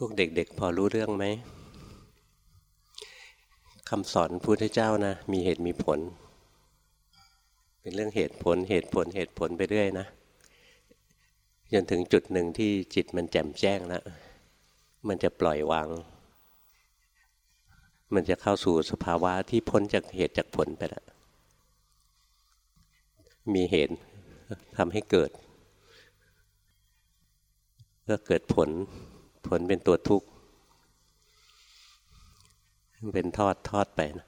พวกเด็กๆ พอรู้เรื่องไหมคำสอนพุทธเจ้านะ มีเหตุมีผล เป็นเรื่องเหตุผลเหตุผลเหตุผลไปเรื่อยนะจนถึงจุดหนึ่งที่จิตมันแจ่มแจ้งแล้วมันจะปล่อยวาง มันจะเข้าสู่สภาวะที่พ้นจากเหตุจากผลไปแล้วมีเหตุทำให้เกิด ก็เกิดผล ผลเป็นตัวทุกข์ เป็นทอดทอดไปนะ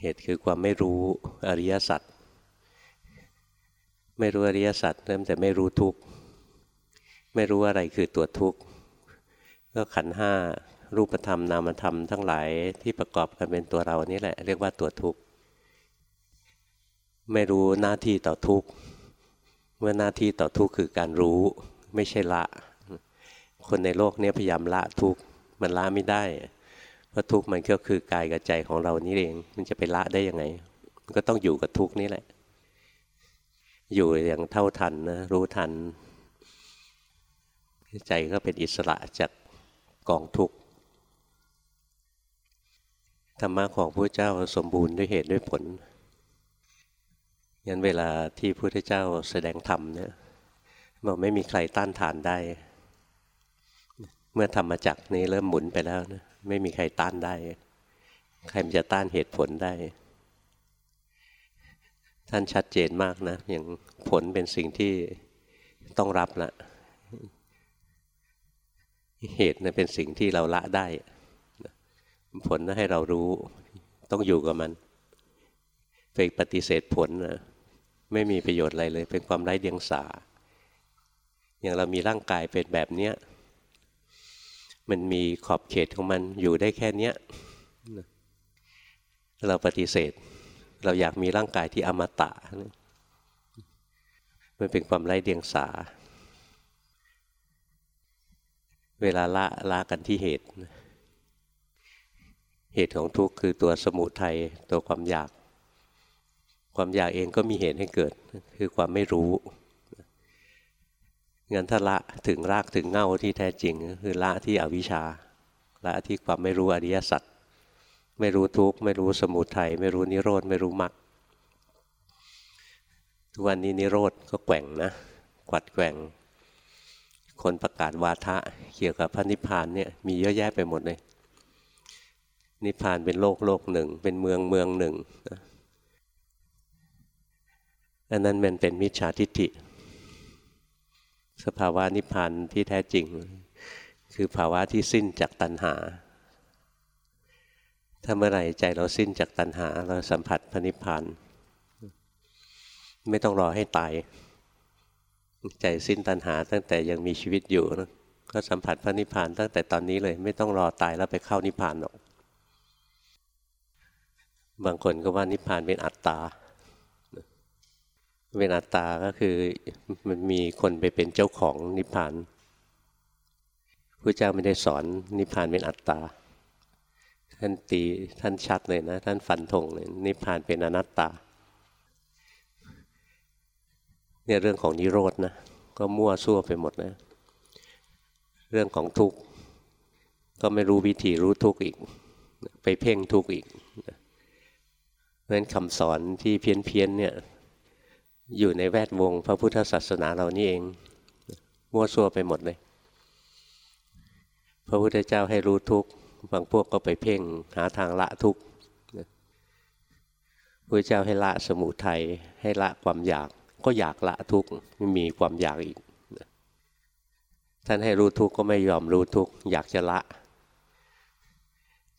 เหตุคือความไม่รู้อริยสัจไม่รู้อริยสัจเริ่มแต่ไม่รู้ทุกข์ ไม่รู้อะไรคือตัวทุกข์ ก็ขันห้ารูปธรรมนามธรรมทั้งหลายที่ประกอบกันเป็นตัวเรานี่แหละ เรียกว่าตัวทุกข์ ไม่รู้หน้าที่ต่อทุกข์ เมื่อหน้าที่ต่อทุกข์คือการรู้ ไม่ใช่ละ คนในโลกนี้พยายามละทุกข์มันละไม่ได้ เพราะทุกข์มันก็คือกายกับใจของเรานี่เอง มันจะไปละได้ยังไง มันก็ต้องอยู่กับทุกข์นี่แหละ อยู่อย่างเท่าทันนะรู้ทัน ใจก็เป็นอิสระจากกองทุกข์ธรรมะของพระเจ้าสมบูรณ์ด้วยเหตุด้วยผลยันเวลาที่พระพุทธเจ้าแสดงธรรมเนี่ยบอกไม่มีใครต้านทานได้ เมื่อธรรมจักนี้เริ่มหมุนไปแล้วนะไม่มีใครต้านได้ ใครจะต้านเหตุผลได้ ท่านชัดเจนมากนะ อย่างผลเป็นสิ่งที่ต้องรับละเหตุนะเป็นสิ่งที่เราละได้ ผลนะให้เรารู้ ต้องอยู่กับมันไปปฏิเสธผลนะไม่มีประโยชน์อะไรเลย เป็นความไร้เดียงสาอย่างเรามีร่างกายเป็นแบบเนี้ย มันมีขอบเขตของมันอยู่ได้แค่เนี้ยเราปฏิเสธ เราอยากมีร่างกายที่อมตะ มันเป็นความไร้เดียงสา เวลาละละกันที่เหตุ เหตุของทุกข์คือตัวสมุทัยตัวความอยาก ความอยากเองก็มีเหตุให้เกิด คือความไม่รู้ งั้นถ้าละถึงรากถึงเง่าที่แท้จริงคือละที่อวิชชา ละที่ความไม่รู้อริยสัจไม่รู้ทุกข์ไม่รู้สมุทัยไม่รู้นิโรธไม่รู้มรรคทุกวันนี้นิโรธก็แกว่งนะกวัดแกว่ง คนประกาศวาทะเกี่ยวกับพระนิพพานเนี่ยมีเยอะแยะไปหมดเลย นิพพานเป็นโลกโลกหนึ่ง เป็นเมืองเมืองหนึ่งอันนั้นมันเป็นมิจฉาทิฏฐิ สภาวะนิพพานที่แท้จริง คือภาวะที่สิ้นจากตัณหา ถ้าเมื่อไหร่ใจเราสิ้นจากตัณหา เราสัมผัสพระนิพพานไม่ต้องรอให้ตาย ใจสิ้นตัณหาตั้งแต่ยังมีชีวิตอยู่นะก็สัมผัสพระนิพพานตั้งแต่ตอนนี้เลย ไม่ต้องรอตายแล้วไปเข้านิพพานหรอก บางคนก็ว่านิพพานเป็นอัตตา เป็นอัตตาก็คือมันมีคนไปเป็นเจ้าของนิพพานพระเจ้าไม่ได้สอนนิพพานเป็นอัตตา ท่านตีท่านชัดเลยนะ ท่านฟันธงเลยนิพพานเป็นอนัตตา เนี่ยเรื่องของนิโรธนะ ก็มั่วซั่วไปหมดนะ เรื่องของทุกข์ ก็ไม่รู้วิธีรู้ทุกข์อีก ไปเพ่งทุกข์อีกเพราะฉะนั้นคำสอนที่เพี้ยนเพี้ยนเนี่ย อยู่ในแวดวงพระพุทธศาสนาเรานี่เอง มั่วซั่วไปหมดเลย พระพุทธเจ้าให้รู้ทุกบางพวกก็ไปเพ่งหาทางละทุกพระเจ้าให้ละสมุทัยให้ละความอยากก็อยากละทุกข์มีความอยากอีกท่านให้รู้ทุกก็ไม่ยอมรู้ทุกอยากจะละ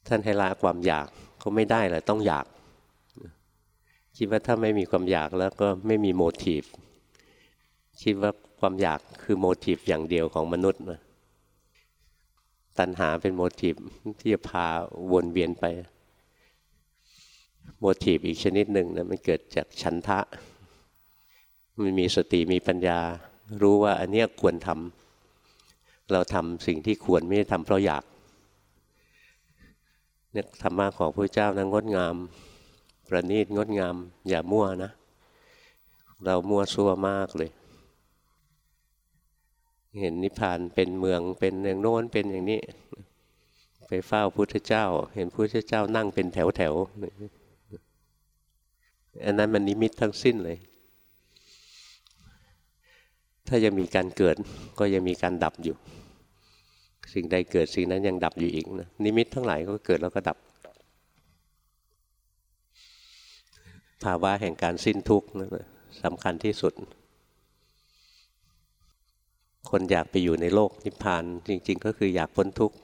ท่านให้ละความอยากก็ไม่ได้เลยต้องอยาก คิดว่าถ้าไม่มีความอยากแล้วก็ไม่มีโมทีฟคิดว่าความอยากคือโมทีฟอย่างเดียวของมนุษย์นะตัณหาเป็นโมทีฟที่จะพาวนเวียนไป โมทีฟอีกชนิดหนึ่งนะมันเกิดจากฉันทะ มันมีสติมีปัญญา รู้ว่าอันนี้ควรทำเราทำสิ่งที่ควรไม่ได้ทำเพราะอยากเนี่ยธรรมะของพระเจ้านั้นงดงาม ประณีตงดงาม อย่ามั่วนะ เรามั่วซั่วมากเลย เห็นนิพพานเป็นเมืองเป็นอย่างโน้นเป็นอย่างนี้ ไปเฝ้าพุทธเจ้า เห็นพุทธเจ้านั่งเป็นแถวแถวอันนั้นมันนิมิตทั้งสิ้นเลย ถ้ายังมีการเกิดก็ยังมีการดับอยู่ สิ่งใดเกิดสิ่งนั้นยังดับอยู่อีกนะนิมิตทั้งหลายก็เกิดแล้วก็ดับ ภาวะแห่งการสิ้นทุกข์นั่นสำคัญที่สุด คนอยากไปอยู่ในโลกนิพพานจริง ๆ ก็คืออยากพ้นทุกข์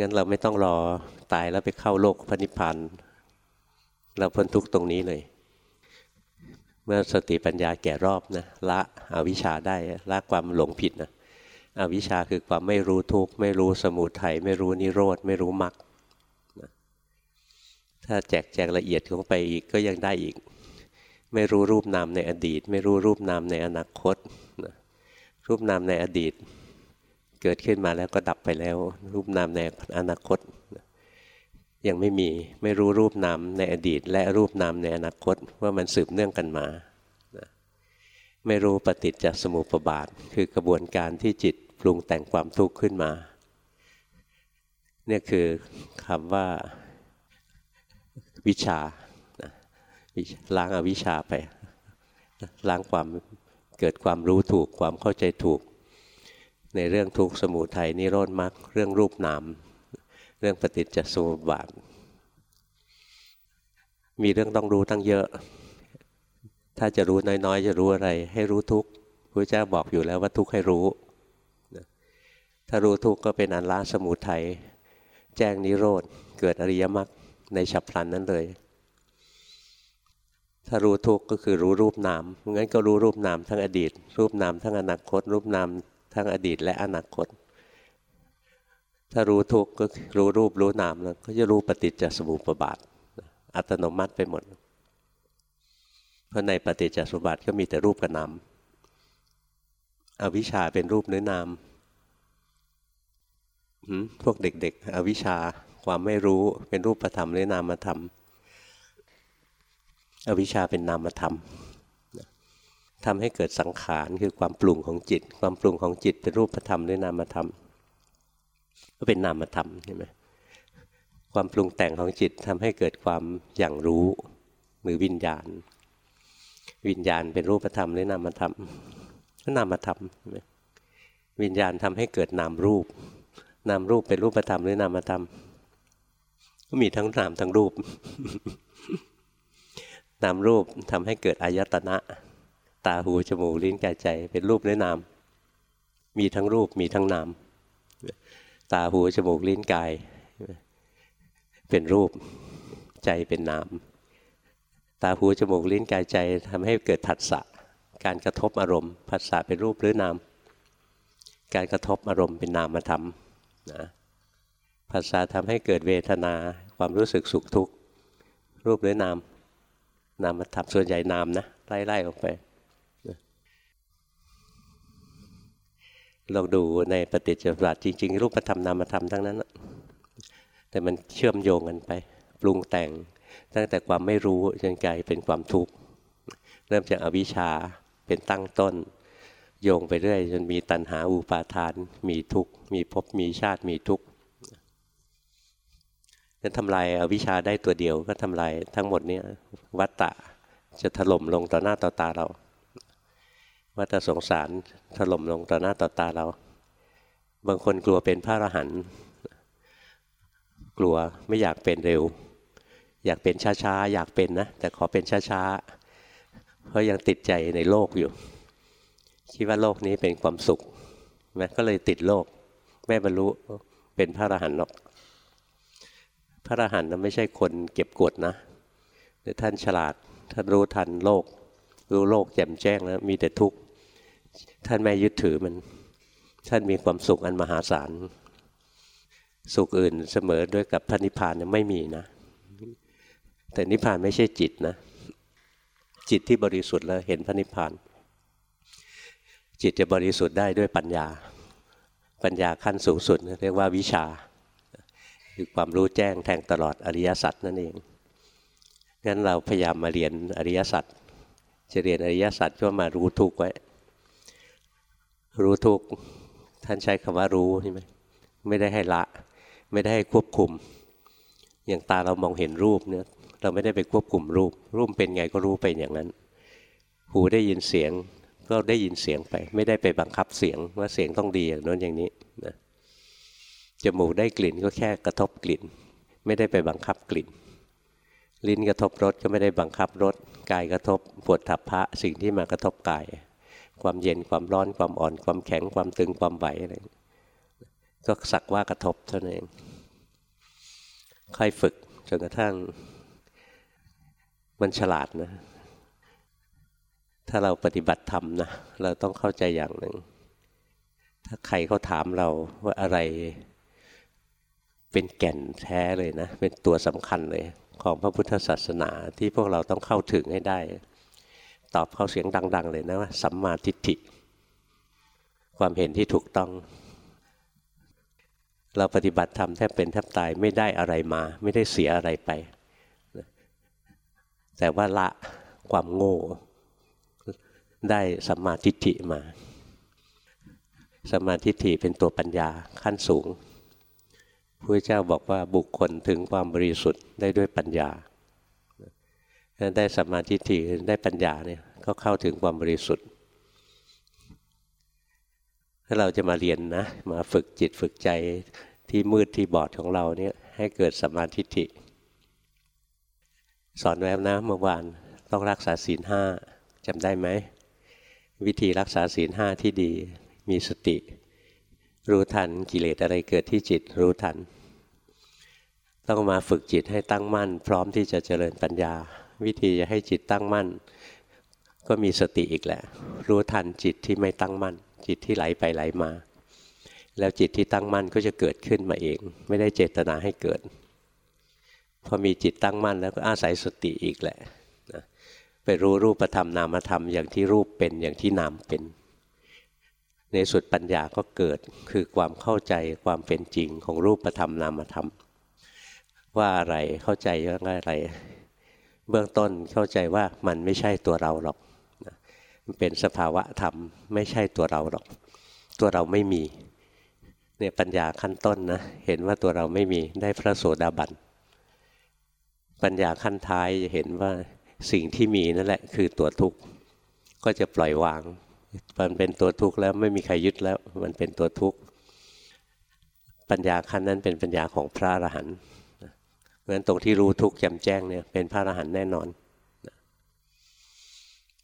งั้นเราไม่ต้องรอตายแล้วไปเข้าโลกพระนิพพานเราพ้นทุกข์ตรงนี้เลยเมื่อสติปัญญาแก่รอบนะละอวิชชาได้ละความหลงผิดนะอวิชชาคือความไม่รู้ทุกข์ไม่รู้สมุทัยไม่รู้นิโรธไม่รู้มรรค ถ้าแจกแจงละเอียดลงไปอีกก็ยังได้อีก ไม่รู้รูปนามในอดีต ไม่รู้รูปนามในอนาคตรูปนามในอดีต เกิดขึ้นมาแล้วก็ดับไปแล้ว รูปนามในอนาคตยังไม่มีไม่รู้รูปนามในอดีต และรูปนามในอนาคตว่ามันสืบเนื่องกันมาไม่รู้ปฏิจจสมุปบาท คือกระบวนการที่จิตปรุงแต่งความทุกข์ขึ้นมาเนี่ยคือคำว่า วิชาล้างอาวิชาไป ล้างความเกิดความรู้ถูกความเข้าใจถูก ในเรื่องทุกข์สมุทัยนิโรธมรรคเรื่องรูปนามเรื่องปฏิจจสมุปบาท มีเรื่องต้องรู้ตั้งเยอะ ถ้าจะรู้น้อยๆ จะรู้อะไร ให้รู้ทุกข์พระเจ้าบอกอยู่แล้วว่าทุกข์ให้รู้ ถ้ารู้ทุกข์ก็เป็นอันละสมุทัยแจ้งนิโรธเกิดอริยมรรค ในฉับพลันนั้นเลย ถ้ารู้ทุกข์ก็คือรู้รูปนามงั้นก็รู้รูปนามทั้งอดีต รูปนามทั้งอนาคต รูปนามทั้งอดีต และอนาคต ถ้ารู้ทุกข์ก็รู้รูปรู้นามแล้วก็จะรู้ปฏิจจสมุปบาท อัตโนมัติไปหมด เพราะในปฏิจจสมุปบาทก็มีแต่รูปกับนามอวิชชาเป็นรูปเนื้อนามพวกเด็ก ๆ อวิชชา ความไม่รู้เป็นรูปธรรมหรือนามธรรม อวิชชาเป็นนามธรรมทำให้เกิดสังขารคือความปรุงของจิต ความปรุงของจิตเป็นรูปธรรมหรือนามธรรม ก็เป็นนามธรรมใช่ไหมความปรุงแต่งของจิตทำให้เกิดความอย่างรู้หรือวิญญาณ วิญญาณเป็นรูปธรรมหรือนามธรรมก็นามธรรมใช่ไหมวิญญาณทำให้เกิดนามรูป นามรูปเป็นรูปธรรมหรือนามธรรม ก็มีทั้งนามทั้งรูป นามรูปทำให้เกิดอายตนะ ตาหูจมูกลิ้นกายใจ เป็นรูปหรือนาม มีทั้งรูปมีทั้งนาม ตาหูจมูกลิ้นกาย เป็นรูปใจเป็นนาม ตาหูจมูกลิ้นกายใจทำให้เกิดผัสสะการกระทบอารมณ์ผัสสะเป็นรูปหรือนาม การกระทบอารมณ์เป็นนามธรรมนะผัสสะทำให้เกิดเวทนา ความรู้สึกสุขทุกข์รูปหรือนาม นามธรรมส่วนใหญ่นามนะไล่ๆออกไปลองดูในปฏิจจสมุปบาทจริง ๆ รูปธรรมนามธรรมทั้งนั้นแต่มันเชื่อมโยงกันไป ปรุงแต่งตั้งแต่ความไม่รู้จนกลายเป็นความทุกข์เริ่มจากอวิชชาเป็นตั้งต้น โยงไปเรื่อยจนมีตัณหาอุปาทาน มีทุกข์มีภพมีชาติมีทุกข์ นั้นทำลายอาวิชชาได้ตัวเดียวก็ทำลายทั้งหมดนี้วัตตะจะถล่มลงต่อหน้าต่อตาเราว่าแต่สงสารถล่มลงต่อหน้าต่อตาเรา บางคนกลัวเป็นพระอรหันต์กลัวไม่อยากเป็นเร็ว อยากเป็นช้าๆ อยากเป็นนะ แต่ขอเป็นช้าๆ เพราะยังติดใจในโลกอยู่ คิดว่าโลกนี้เป็นความสุขแม่ก็เลยติดโลกแม่บรรลุเป็นพระอรหันต์หรอก พระอรหันต์นั้นไม่ใช่คนเก็บกดนะแต่ท่านฉลาด ท่านรู้ทันโลก รู้โลกแจ่มแจ้งแล้วมีแต่ทุกข์ ท่านไม่ยึดถือมัน ท่านมีความสุขอันมหาศาล สุขอื่นเสมอด้วยกับพระนิพพานไม่มีนะ แต่นิพพานไม่ใช่จิตนะ จิตที่บริสุทธิ์แล้วเห็นพระนิพพาน จิตจะบริสุทธิ์ได้ด้วยปัญญา ปัญญาขั้นสูงสุดเรียกว่าวิชา คือความรู้แจ้งแทงตลอดอริยสัจนั่นเองงั้นเราพยายามมาเรียนอริยสัจจะเรียนอริยสัจก็มารู้ทุกไว้ รู้ทุกท่านใช้คำว่ารู้ใช่ไหมไม่ได้ให้ละ ไม่ได้ให้ควบคุม อย่างตาเรามองเห็นรูปเนี่ยเราไม่ได้ไปควบคุมรูป รูปเป็นไงก็รู้ไปอย่างนั้น หูได้ยินเสียงก็ได้ยินเสียงไป ไม่ได้ไปบังคับเสียงว่าเสียงต้องดีอย่างน้นอย่างนี้นะ จมูกได้กลิ่นก็แค่กระทบกลิ่น ไม่ได้ไปบังคับกลิ่น ลิ้นกระทบรสก็ไม่ได้บังคับรสกายกระทบปวดทับพระสิ่งที่มากระทบกาย ความเย็นความร้อนความอ่อน ความแข็งความตึงความไหวอะไรก็สักว่ากระทบเท่านั้นเองค่อยฝึกจนกระทั่งมันฉลาดนะ ถ้าเราปฏิบัติธรรมนะ เราต้องเข้าใจอย่างหนึ่ง ถ้าใครเขาถามเราว่าอะไร เป็นแก่นแท้เลยนะ เป็นตัวสำคัญเลยของพระพุทธศาสนาที่พวกเราต้องเข้าถึงให้ได้ ตอบเข้าเสียงดัง ๆ เลยนะว่าสัมมาทิฏฐิ ความเห็นที่ถูกต้อง เราปฏิบัติธรรมแทบเป็นแทบตายไม่ได้อะไรมา ไม่ได้เสียอะไรไป แต่ว่าละความโง่ ได้สัมมาทิฏฐิมาสัมมาทิฏฐิเป็นตัวปัญญาขั้นสูง พระเจ้าบอกว่าบุคคลถึงความบริสุทธิ์ได้ด้วยปัญญาได้สัมมาทิฏฐิได้ปัญญาเนี่ยก็เข้าถึงความบริสุทธิ์ ถ้าเราจะมาเรียนนะ มาฝึกจิตฝึกใจที่มืดที่บอดของเราเนี่ยให้เกิดสัมมาทิฏฐิ สอนแววนะเมื่อวานต้องรักษาศีลห้าจำได้ไหม วิธีรักษาศีลห้าที่ดีมีสติ รู้ทันกิเลสอะไรเกิดที่จิตรู้ทัน ต้องมาฝึกจิตให้ตั้งมั่น พร้อมที่จะเจริญปัญญา วิธีจะให้จิตตั้งมั่น ก็มีสติอีกแหละ รู้ทันจิตที่ไม่ตั้งมั่น จิตที่ไหลไปไหลมา แล้วจิตที่ตั้งมั่นก็จะเกิดขึ้นมาเอง ไม่ได้เจตนาให้เกิด พอมีจิตตั้งมั่นแล้วก็อาศัยสติอีกแหละนะไปรู้รูปธรรมนามธรรมอย่างที่รูปเป็นอย่างที่นามเป็น ในสุดปัญญาก็เกิดคือความเข้าใจความเป็นจริงของรูปธรรมนามธรรม ว่าอะไรเข้าใจว่าอะไร เบื้องต้นเข้าใจว่ามันไม่ใช่ตัวเราหรอกมันเป็นสภาวะธรรมไม่ใช่ตัวเราหรอก ตัวเราไม่มีเนี่ยปัญญาขั้นต้นนะเห็นว่าตัวเราไม่มีได้พระโสดาบันปัญญาขั้นท้ายจะเห็นว่าสิ่งที่มีนั่นแหละคือตัวทุกข์ก็จะปล่อยวาง มันเป็นตัวทุกข์แล้วไม่มีใครยึดแล้วมันเป็นตัวทุกข์ปัญญาขั้นนั้นเป็นปัญญาของพระอรหันต์ เพราะฉะนั้นตรงที่รู้ทุกข์แจ่มแจ้งเนี่ยเป็นพระอรหันต์แน่นอน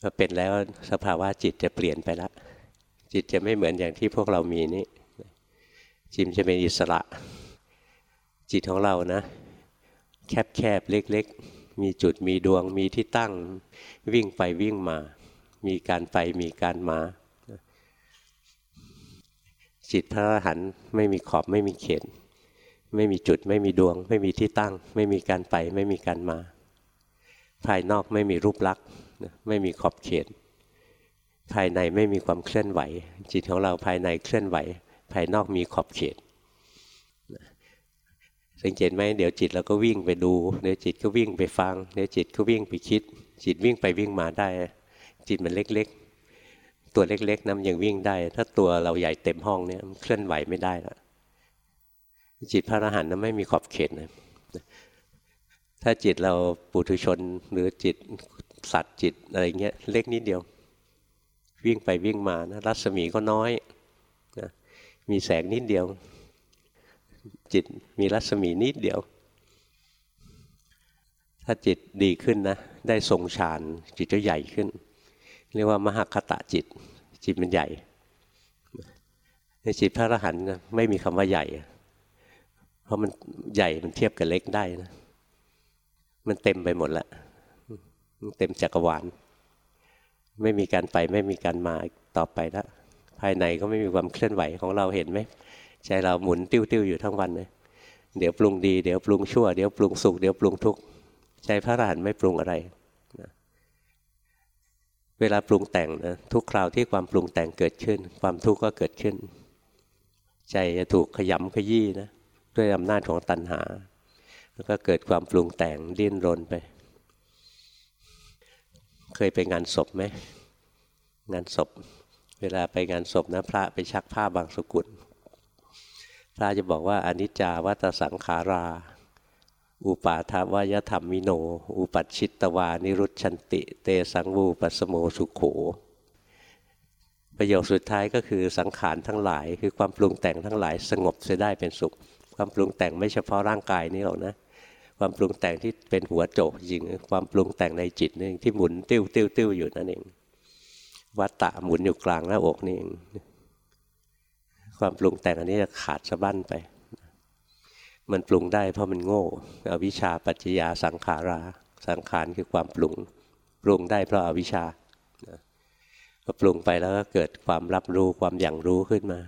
พอเป็นแล้วสภาวะจิตจะเปลี่ยนไปแล้วจิตจะไม่เหมือนอย่างที่พวกเรามีนี่จิมจะเป็นอิสระ จิตของเรานะ แคบๆเล็ก ๆ มีจุดมีดวงมีที่ตั้ง วิ่งไปวิ่งมา มีการไปมีการมา จิตพระอรหันต์ไม่มีขอบไม่มีเขต ไม่มีจุดไม่มีดวง ไม่มีที่ตั้ง ไม่มีการไป ไม่มีการมา ภายนอกไม่มีรูปลักษณ์ไม่มีขอบเขต ภายในไม่มีความเคลื่อนไหว จิตของเราภายในเคลื่อนไหว ภายนอกมีขอบเขตสังเกตไหมเดี๋ยวจิตเราก็วิ่งไปดูเดี๋ยวจิตก็วิ่งไปฟังเดี๋ยวจิตก็วิ่งไปคิด จิตวิ่งไปวิ่งมาได้ จิตมันเล็กๆ ตัวเล็กๆนั้นยังวิ่งได้ ถ้าตัวเราใหญ่เต็มห้องเนี่ยเคลื่อนไหวไม่ได้ละ จิตพระอรหันต์นั้นไม่มีขอบเขตนะถ้าจิตเราปุถุชนหรือจิตสัตว์จิตอะไรเงี้ยเล็กนิดเดียว วิ่งไปวิ่งมานะรัศมีก็น้อยนะมีแสงนิดเดียว จิตมีรัศมีนิดเดียว ถ้าจิตดีขึ้นนะ ได้ทรงฌานจิตจะใหญ่ขึ้น เรียกว่ามหคตะจิต จิตมันใหญ่ในจิตพระอรหันต์ไม่มีคำว่าใหญ่ ราะมันใหญ่มันเทียบกับเล็กได้นะ มันเต็มไปหมดแล้วเต็มจักรวาล ไม่มีการไปไม่มีการมาต่อไปแล้วภายในก็ไม่มีความเคลื่อนไหวของเราเห็นไหมใจเราหมุนติ้วๆอยู่ทั้งวันเลยเดี๋ยวปรุงดีเดี๋ยวปรุงชั่วเดี๋ยวปรุงสุขเดี๋ยวปรุงทุกข์ใจพระอรหันต์ไม่ปรุงอะไรนะเวลาปรุงแต่งนะทุกคราวที่ความปรุงแต่งเกิดขึ้น ความทุกข์ก็เกิดขึ้น ใจจะถูกขยำขยี้นะ ด้วยอำนาจของตัณหา แล้วก็เกิดความปรุงแต่งดิ้นรนไป เคยไปงานศพไหมงานศพ เวลาไปงานศพนะพระไปชักผ้าบางสกุล พระจะบอกว่าอนิจจาวัตสังขารา อุปาทวายธรรมมิโน อุปัชิตตวานิรุชันติ เตสังวูปัสโมสุขโขประโยคสุดท้ายก็คือสังขารทั้งหลาย คือความปรุงแต่งทั้งหลายสงบเสียได้เป็นสุข ความปรุงแต่งไม่เฉพาะร่างกายนี้หรอกนะความปรุงแต่งที่เป็นหัวโจกจริงความปรุงแต่งในจิตนี่ที่หมุนติ้วติ้วติ้วอยู่นั่นเองวัตตะหมุนอยู่กลางหน้าอกนี่เองความปรุงแต่งอันนี้จะขาดสะบั้นไป มันปรุงได้เพราะมันโง่อวิชชาปัจจยาสังขารา สังขารคือความปรุง ปรุงได้เพราะอาวิชชา ปรุงไปแล้วก็เกิดความรับรู้ความอย่างรู้ขึ้นมา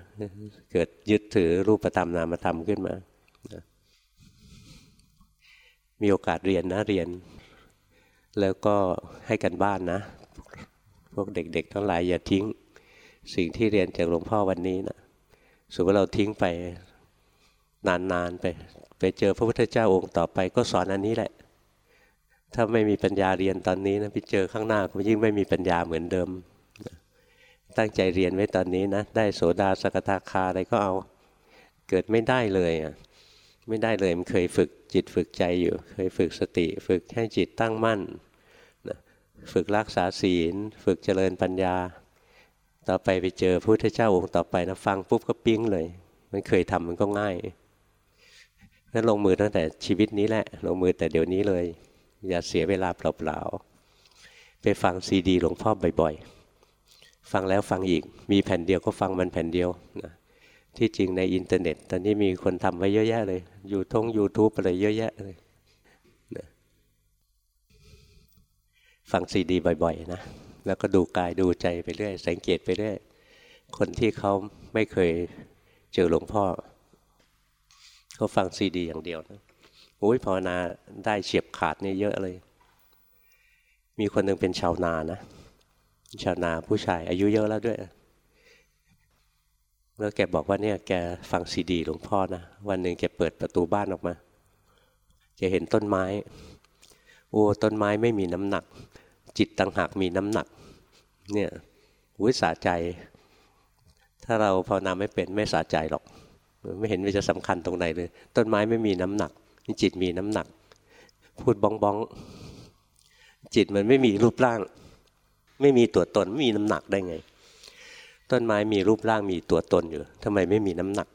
เกิดยึดถือรูปธรรมนามธรรมขึ้นมา มีโอกาสเรียนนะเรียน แล้วก็ให้กันบ้านนะ พวกเด็ก ๆ ทั้งหลายอย่าทิ้ง สิ่งที่เรียนจากหลวงพ่อวันนี้นะสมมติเราทิ้งไปนานๆไป ไปเจอพระพุทธเจ้าองค์ต่อไปก็สอนอันนี้แหละ ถ้าไม่มีปัญญาเรียนตอนนี้นะไปเจอข้างหน้าก็ยิ่งไม่มีปัญญาเหมือนเดิม ตั้งใจเรียนไว้ตอนนี้นะ ได้โสดาสกทาคาอะไรก็เอา เกิดไม่ได้เลยอะไม่ได้เลยมันเคยฝึกจิตฝึกใจอยู่ เคยฝึกสติ ฝึกให้จิตตั้งมั่นฝึกรักษาศีล ฝึกเจริญปัญญา ต่อไปไปเจอพุทธเจ้าองค์ต่อไปนะฟังปุ๊บก็ปิ้งเลย มันเคยทำมันก็ง่ายนั้นลงมือตั้งแต่ชีวิตนี้แหละ ลงมือแต่เดี๋ยวนี้เลย อย่าเสียเวลาเปล่าๆไปฟังซีดีหลวงพ่อบ่อยๆ ฟังแล้วฟังอีก มีแผ่นเดียวก็ฟังมันแผ่นเดียวนะที่จริงในอินเทอร์เน็ต ตอนนี้มีคนทำไว้เยอะแยะเลย อยู่ทางยูทูบอะไรเยอะแยะเลยฟังซีดีบ่อยๆนะ แล้วก็ดูกายดูใจไปเรื่อย สังเกตไปเรื่อย คนที่เขาไม่เคยเจอหลวงพ่อ เขาฟังซีดีอย่างเดียวนะโอ้ยภาวนาได้เฉียบขาดนี่เยอะเลย มีคนหนึ่งเป็นชาวนานะ ชาวนาผู้ชาย อายุเยอะแล้วด้วย แล้วแกบอกว่าเนี่ยแกฟังซีดีหลวงพ่อนะวันหนึ่งแกเปิดประตูบ้านออกมาแกเห็นต้นไม้ โอ้ต้นไม้ไม่มีน้ำหนัก จิตต่างหากมีน้ำหนัก เนี่ยวิสาใจ ถ้าเราภาวนาไม่เป็นไม่สาใจหรอก ไม่เห็นว่าจะสำคัญตรงไหนเลย ต้นไม้ไม่มีน้ำหนักจิตมีน้ำหนัก พูดบ้องบ้องจิตมันไม่มีรูปร่าง ไม่มีตัวตนไม่มีน้ำหนักได้ไง ต้นไม้มีรูปร่างมีตัวตนอยู่ทำไมไม่มีน้ำหนัก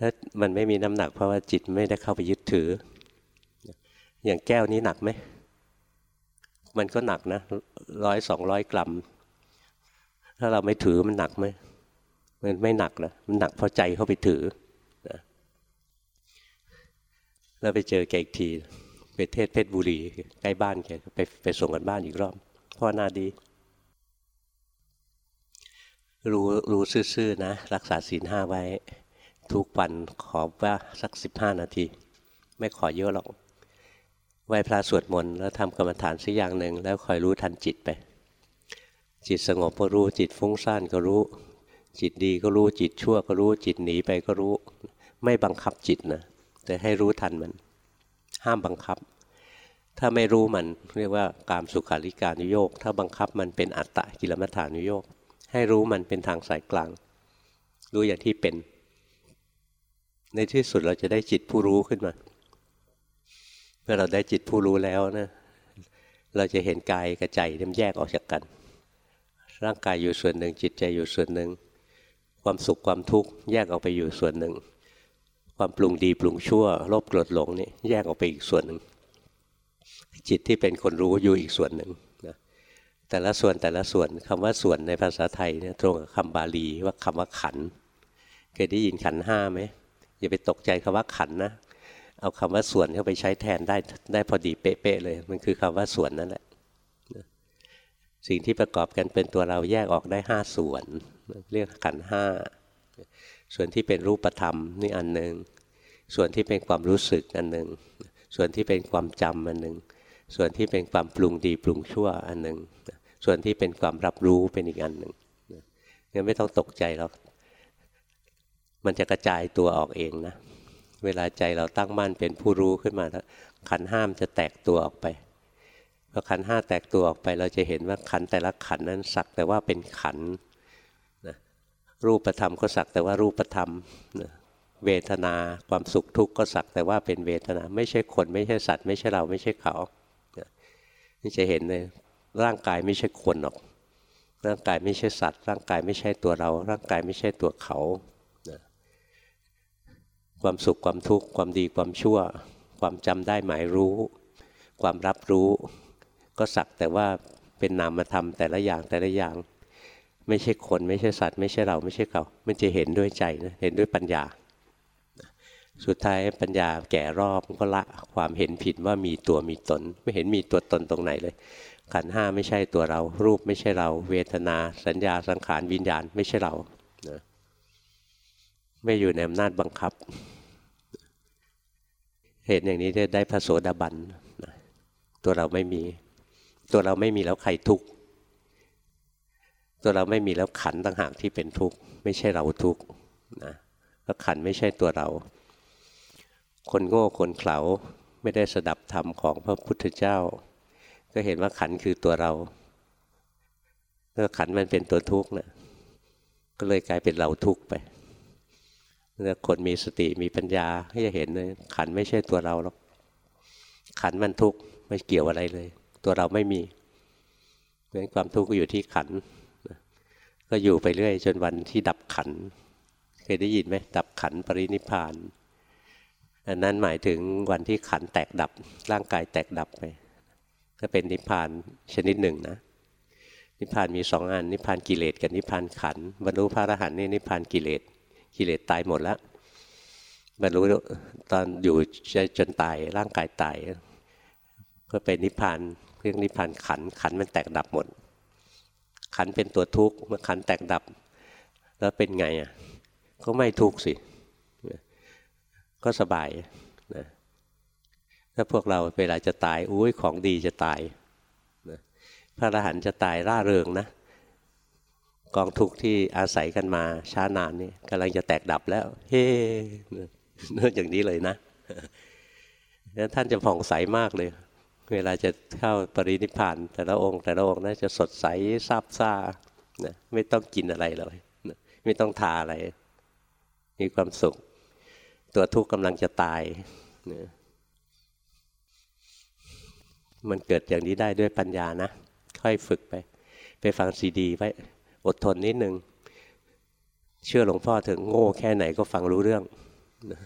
ถ้ามันไม่มีน้ำหนักเพราะว่าจิตไม่ได้เข้าไปยึดถือ อย่างแก้วนี้หนักไหม มันก็หนักนะร้อยสองร้อยกรัม ถ้าเราไม่ถือมันหนักไหมมันไม่หนักนะมันหนักเพราะใจเข้าไปถือนะแล้วไปเจอแกอีกที ไปเทศเพชรบุรีใกล้บ้านแกไปไปส่งกันบ้านอีกรอบพ่อนาดี รู้รู้ซื่อๆนะ รักษาศีลห้าไว้ ทุกวันขอว่าสักสิบห้านาที ไม่ขอเยอะหรอกไหว้พระสวดมนต์แล้วทำกรรมฐานสักอย่างหนึ่งแล้วคอยรู้ทันจิตไป จิตสงบก็รู้จิตฟุ้งซ่านก็รู้ จิตดีก็รู้จิตชั่วก็รู้จิตหนีไปก็รู้ ไม่บังคับจิตนะแต่ให้รู้ทันมัน ห้ามบังคับ ถ้าไม่รู้มันเรียกว่ากามสุขาริการุโยกถ้าบังคับมันเป็นอัตตะกิลมัฐานุโยกให้รู้มันเป็นทางสายกลาง รู้อย่างที่เป็น ในที่สุดเราจะได้จิตผู้รู้ขึ้นมา เมื่อเราได้จิตผู้รู้แล้วนะเราจะเห็นกายกับใจมันแยกออกจากกัน ร่างกายอยู่ส่วนหนึ่งจิตใจอยู่ส่วนหนึ่ง ความสุขความทุกข์แยกออกไปอยู่ส่วนหนึ่ง ความปรุงดีปรุงชั่วโลภโกรธหลงนี่แยกออกไปอีกส่วนหนึ่งจิตที่เป็นคนรู้อยู่อีกส่วนหนึ่งนะแต่ละส่วนแต่ละส่วนคำว่าส่วนในภาษาไทยเนี่ยตรงกับคำบาลีว่าคำว่าขันเคยได้ยินขันห้าไหมอย่าไปตกใจคำว่าขันนะเอาคำว่าส่วนเข้าไปใช้แทนได้ได้พอดีเป๊ะๆเลย มันคือคำว่าส่วนนั่นแหละสิ่งที่ประกอบกันเป็นตัวเราแยกออกได้ห้าส่วน เรียกขันห้า ส่วนที่เป็นรูปธรรมนี่อันหนึ่ง ส่วนที่เป็นความรู้สึกอันหนึ่ง ส่วนที่เป็นความจำอันหนึ่ง ส่วนที่เป็นความปรุงดีปรุงชั่วอันหนึ่ง ส่วนที่เป็นความรับรู้เป็นอีกอันหนึ่งงั้นไม่ต้องตกใจหรอก มันจะกระจายตัวออกเองนะ เวลาใจเราตั้งมั่นเป็นผู้รู้ขึ้นมาแล้วขันห้ามจะแตกตัวออกไปพอขันห้าแตกตัวออกไปเราจะเห็นว่าขันแต่ละขันนั้นสักแต่ว่าเป็นขัน รูปธรรมก็สักแต่ว่ารูปธรรมเวทนาความสุขทุกข์ก็สักแต่ว่าเป็นเวทนา ไม่ใช่คนไม่ใช่สัตว์ ไม่ใช่เราไม่ใช่เขานี่จะเห็นเลยร่างกายไม่ใช่คนหรอก ร่างกายไม่ใช่สัตว์ ร่างกายไม่ใช่ตัวเรา ร่างกายไม่ใช่ตัวเขา ความสุขความทุกข์ความดีความชั่ว ความจำได้หมายรู้ ความรับรู้ ก็สักแต่ว่าเป็นนามธรรมแต่ละอย่างแต่ละอย่าง ไม่ใช่คน ไม่ใช่สัตว์ ไม่ใช่เราไม่ใช่เขา มันจะเห็นด้วยใจนะเห็นด้วยปัญญา สุดท้ายปัญญาแก่รอบก็ละความเห็นผิดว่ามีตัวมีตน ไม่เห็นมีตัวตนตรงไหนเลย ขันห้าไม่ใช่ตัวเรา รูปไม่ใช่เรา เวทนา สัญญาสังขารวิญญาณไม่ใช่เรานะไม่อยู่ในอำนาจบังคับ เห็นอย่างนี้ได้พระโสดาบันตัวเราไม่มี ตัวเราไม่มีแล้วใครทุกข์ ตัวเราไม่มีแล้วขันต่างหากที่เป็นทุกข์ไม่ใช่เราทุกข์นะแล้วขันไม่ใช่ตัวเรา คนโง่คนเขลาไม่ได้สดับธรรมของพระพุทธเจ้า ก็เห็นว่าขันคือตัวเราเมื่อขันมันเป็นตัวทุกข์นะก็เลยกลายเป็นเราทุกข์ไปเมื่อคนมีสติมีปัญญาก็จะเห็นเลยขันไม่ใช่ตัวเราหรอกขันมันทุกข์ไม่เกี่ยวอะไรเลย ตัวเราไม่มีเพราะความทุกข์ก็อยู่ที่ขัน ก็อยู่ไปเรื่อย จนวันที่ดับขัน เคยได้ยินไหมดับขันปรินิพานอันนั้นหมายถึงวันที่ขันแตกดับ ร่างกายแตกดับไป ก็เป็นนิพพานชนิดหนึ่งนะ นิพพานมีสองอัน นิพพานกิเลสกับนิพพานขันบรรลุพระอรหันต์นี่นิพพานกิเลสกิเลสตายหมดแล้วบรรลุตอนอยู่จนตายร่างกายตายก็เป็นนิพพานเรียกนิพพานขันขันมันแตกดับหมด ขันเป็นตัวทุกข์เมื่อขันแตกดับ แล้วเป็นไงอะก็ไม่ทุกข์สิ ก็สบายนะถ้าพวกเราเวลาจะตายอุ้ยของดีจะตายนะพระอรหันต์จะตายร่าเริงนะกองทุกข์ที่อาศัยกันมาช้านานนี่กำลังจะแตกดับแล้ว เฮ้เนื่ออย่างนี้เลยนะแล้วท่านจะผ่องใสมากเลย เวลาจะเข้าปรินิพานแต่ละองค์ แต่ละองค์น่าจะสดใสซาบซ่านะไม่ต้องกินอะไรเลยนะไม่ต้องทาอะไร มีความสุข ตัวทุกข์กำลังจะตายนะมันเกิดอย่างนี้ได้ด้วยปัญญานะ ค่อยฝึกไป ไปฟังซีดีไว้อดทนนิดนึง เชื่อหลวงพ่อถึงโง่แค่ไหนก็ฟังรู้เรื่องนะ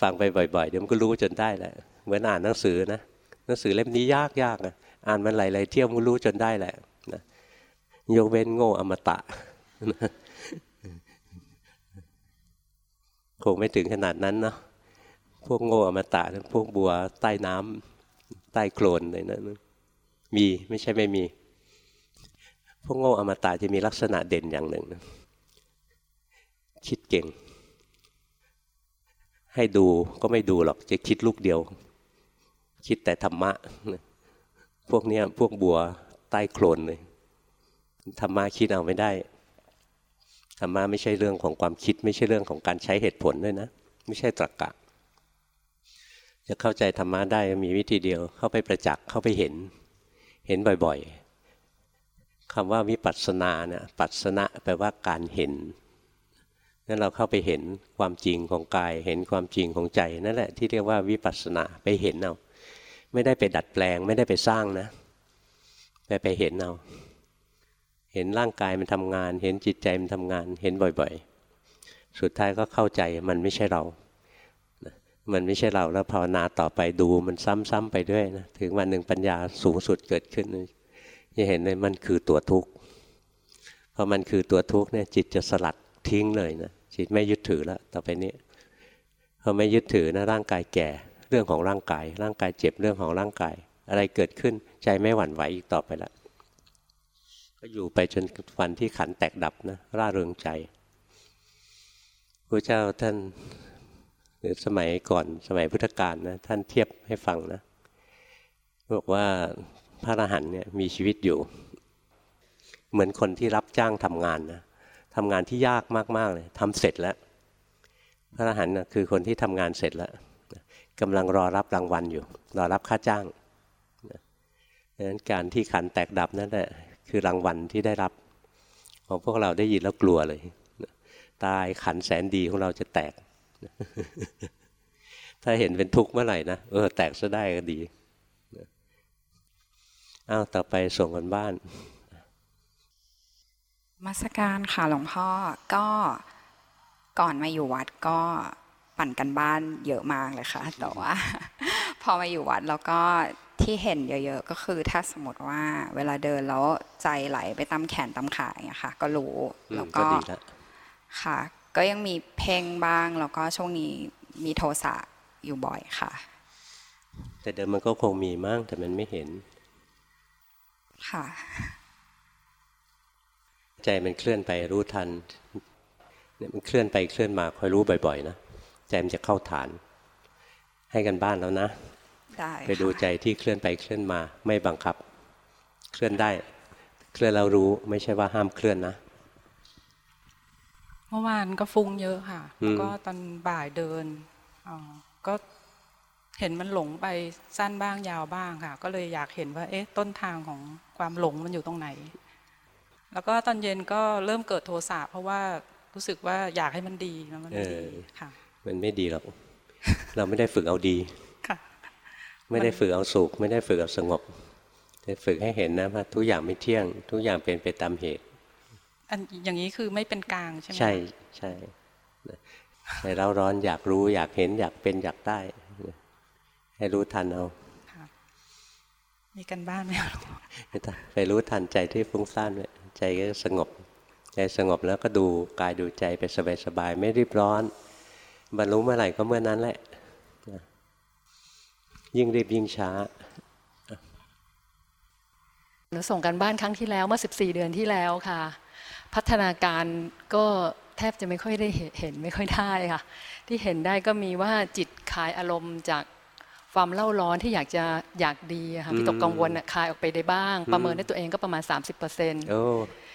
ฟังไปบ่อยๆเดี๋ยวมันก็รู้จนได้แหละเหมือนอ่านหนังสือนะหนังสือเล่มนี้ยากยากอะอ่านมันหลายๆเที่ยวมันรู้จนได้แหละนะยกเว้นโง่อมตะคงไม่ถึงขนาดนั้นเนาะพวกโง่อมตะพวกบัวใต้น้ำใต้โคลนอะไรนั้นมีไม่ใช่ไม่มี พวกโง่อมตะจะมีลักษณะเด่นอย่างหนึ่งนะคิดเก่ง ให้ดูก็ไม่ดูหรอกจะคิดลูกเดียว คิดแต่ธรรมะ พวกเนี้ยพวกบัวใต้โคลนเลยธรรมะคิดเอาไม่ได้ธรรมะไม่ใช่เรื่องของความคิด ไม่ใช่เรื่องของการใช้เหตุผลด้วยนะ ไม่ใช่ตรรกะจะเข้าใจธรรมะได้มีวิธีเดียว เข้าไปประจักษ์เข้าไปเห็น เห็นบ่อยๆคำว่าวิปัสสนาเนี่ยปัสสนะแปลว่าการเห็น นั่นเราเข้าไปเห็นความจริงของกาย เห็นความจริงของใจนั่นแหละที่เรียกว่าวิปัสสนาไปเห็นเอาไม่ได้ไปดัดแปลง ไม่ได้ไปสร้างนะไปไปเห็นเอาเห็นร่างกายมันทำงาน เห็นจิตใจมันทำงาน เห็นบ่อยๆ สุดท้ายก็เข้าใจมันไม่ใช่เรา มันไม่ใช่เราแล้วภาวนาต่อไปดูมันซ้ำๆไปด้วยนะถึงวันหนึ่งปัญญาสูงสุดเกิดขึ้นจะเห็นเลยมันคือตัวทุกข์พอมันคือตัวทุกข์เนี่ยจิตจะสลัดทิ้งเลยนะ จิตไม่ยึดถือแล้วต่อไปนี้พอไม่ยึดถือนะร่างกายแก่เรื่องของร่างกาย ร่างกายเจ็บเรื่องของร่างกาย อะไรเกิดขึ้นใจไม่หวั่นไหวอีกต่อไปละก็อยู่ไปจนวันที่ขันแตกดับนะร่าเริงใจพระเจ้าท่านหรือสมัยก่อนสมัยพุทธกาลนะท่านเทียบให้ฟังนะบอกว่าพระอรหันต์เนี่ยมีชีวิตอยู่ เหมือนคนที่รับจ้างทำงานนะ ทำงานที่ยากมากๆเลยทำเสร็จแล้ว พระอรหันต์คือคนที่ทำงานเสร็จแล้วกำลังรอรับรางวัลอยู่ รอรับค่าจ้างดังนั้นการที่ขันแตกดับนั่นแหละคือรางวัลที่ได้รับ ของพวกเราได้ยินแล้วกลัวเลย ตายขันแสนดีของเราจะแตก ถ้าเห็นเป็นทุกข์เมื่อไหร่นะเออแตกซะได้ก็ดีอ้าวต่อไปส่งกันบ้าน มาสการค่ะหลวงพ่อก็ก่อนมาอยู่วัดก็ปั่นกันบ้านเยอะมากเลยค่ะ แต่ว่า พอมาอยู่วัดแล้วก็ที่เห็นเยอะๆ ก็คือถ้าสมมติว่าเวลาเดินแล้วใจไหลไปตามแขนตามขาอย่างเงี้ยค่ะ ก็รู้อืมแล้วก็ก็ดีแล้วค่ะ ก็ยังมีเพ่งบ้างแล้วก็ช่วงนี้มีโทสะอยู่บ่อยค่ะ แต่เดิมมันก็คงมีมั่งแต่มันไม่เห็น ค่ะ ใจมันเคลื่อนไปรู้ทันเนี่ยมันเคลื่อนไปเคลื่อนมาคอยรู้บ่อยๆนะใจมันจะเข้าฐาน ให้กันบ้านแล้วนะได้ไปดูค่ะใจที่เคลื่อนไปเคลื่อนมาไม่บังคับ เคลื่อนได้ เคลื่อนเรารู้ไม่ใช่ว่าห้ามเคลื่อนนะเมื่อวานก็ฟุ้งเยอะค่ะอืมแล้วก็ตอนบ่ายเดินอ๋อก็เห็นมันหลงไปสั้นบ้างยาวบ้างค่ะ ก็เลยอยากเห็นว่า เอ๊ะ ต้นทางของความหลงมันอยู่ตรงไหน แล้วก็ตอนเย็นก็เริ่มเกิดโทสะเพราะว่ารู้สึกว่าอยากให้มันดีแล้วมันไม่ดีค่ะมันไม่ดีหรอกเราไม่ได้ฝึกเอาดีค่ะไม่ได้ฝึกเอาสุข ไม่ได้ฝึกเอาสงบแต่ฝึกให้เห็นนะว่าทุกอย่างไม่เที่ยง ทุกอย่างเป็นไปตามเหตุ อันอย่างนี้คือไม่เป็นกลางใช่ไหมคะใช่ใช่นะใจเราร้อนอยากรู้อยากเห็นอยากเป็นอยากได้นะให้รู้ทันเอาค่ะมีกันบ้านไหมคะไม่ต้องไปรู้ทันใจที่ฟุ้งซ่านไว้ ใจก็สงบ ใจสงบแล้วก็ดูกายดูใจไปสบายๆไม่รีบร้อน บรรลุเมื่อไหร่ก็เมื่อนั้นแหละ ยิ่งรีบยิ่งช้าหนูส่งกันบ้านครั้งที่แล้วเมื่อ 14 เดือนที่แล้วค่ะ พัฒนาการก็แทบจะไม่ค่อยได้เห็นเห็นไม่ค่อยได้ค่ะ ที่เห็นได้ก็มีว่าจิตคลายอารมณ์จาก ความเล่าร้อนที่อยากจะอยากดีอะค่ะอืมวิตกกังวลน่ะคลายออกไปได้บ้าง ประเมินได้ตัวเองก็ประมาณ 30%โอ้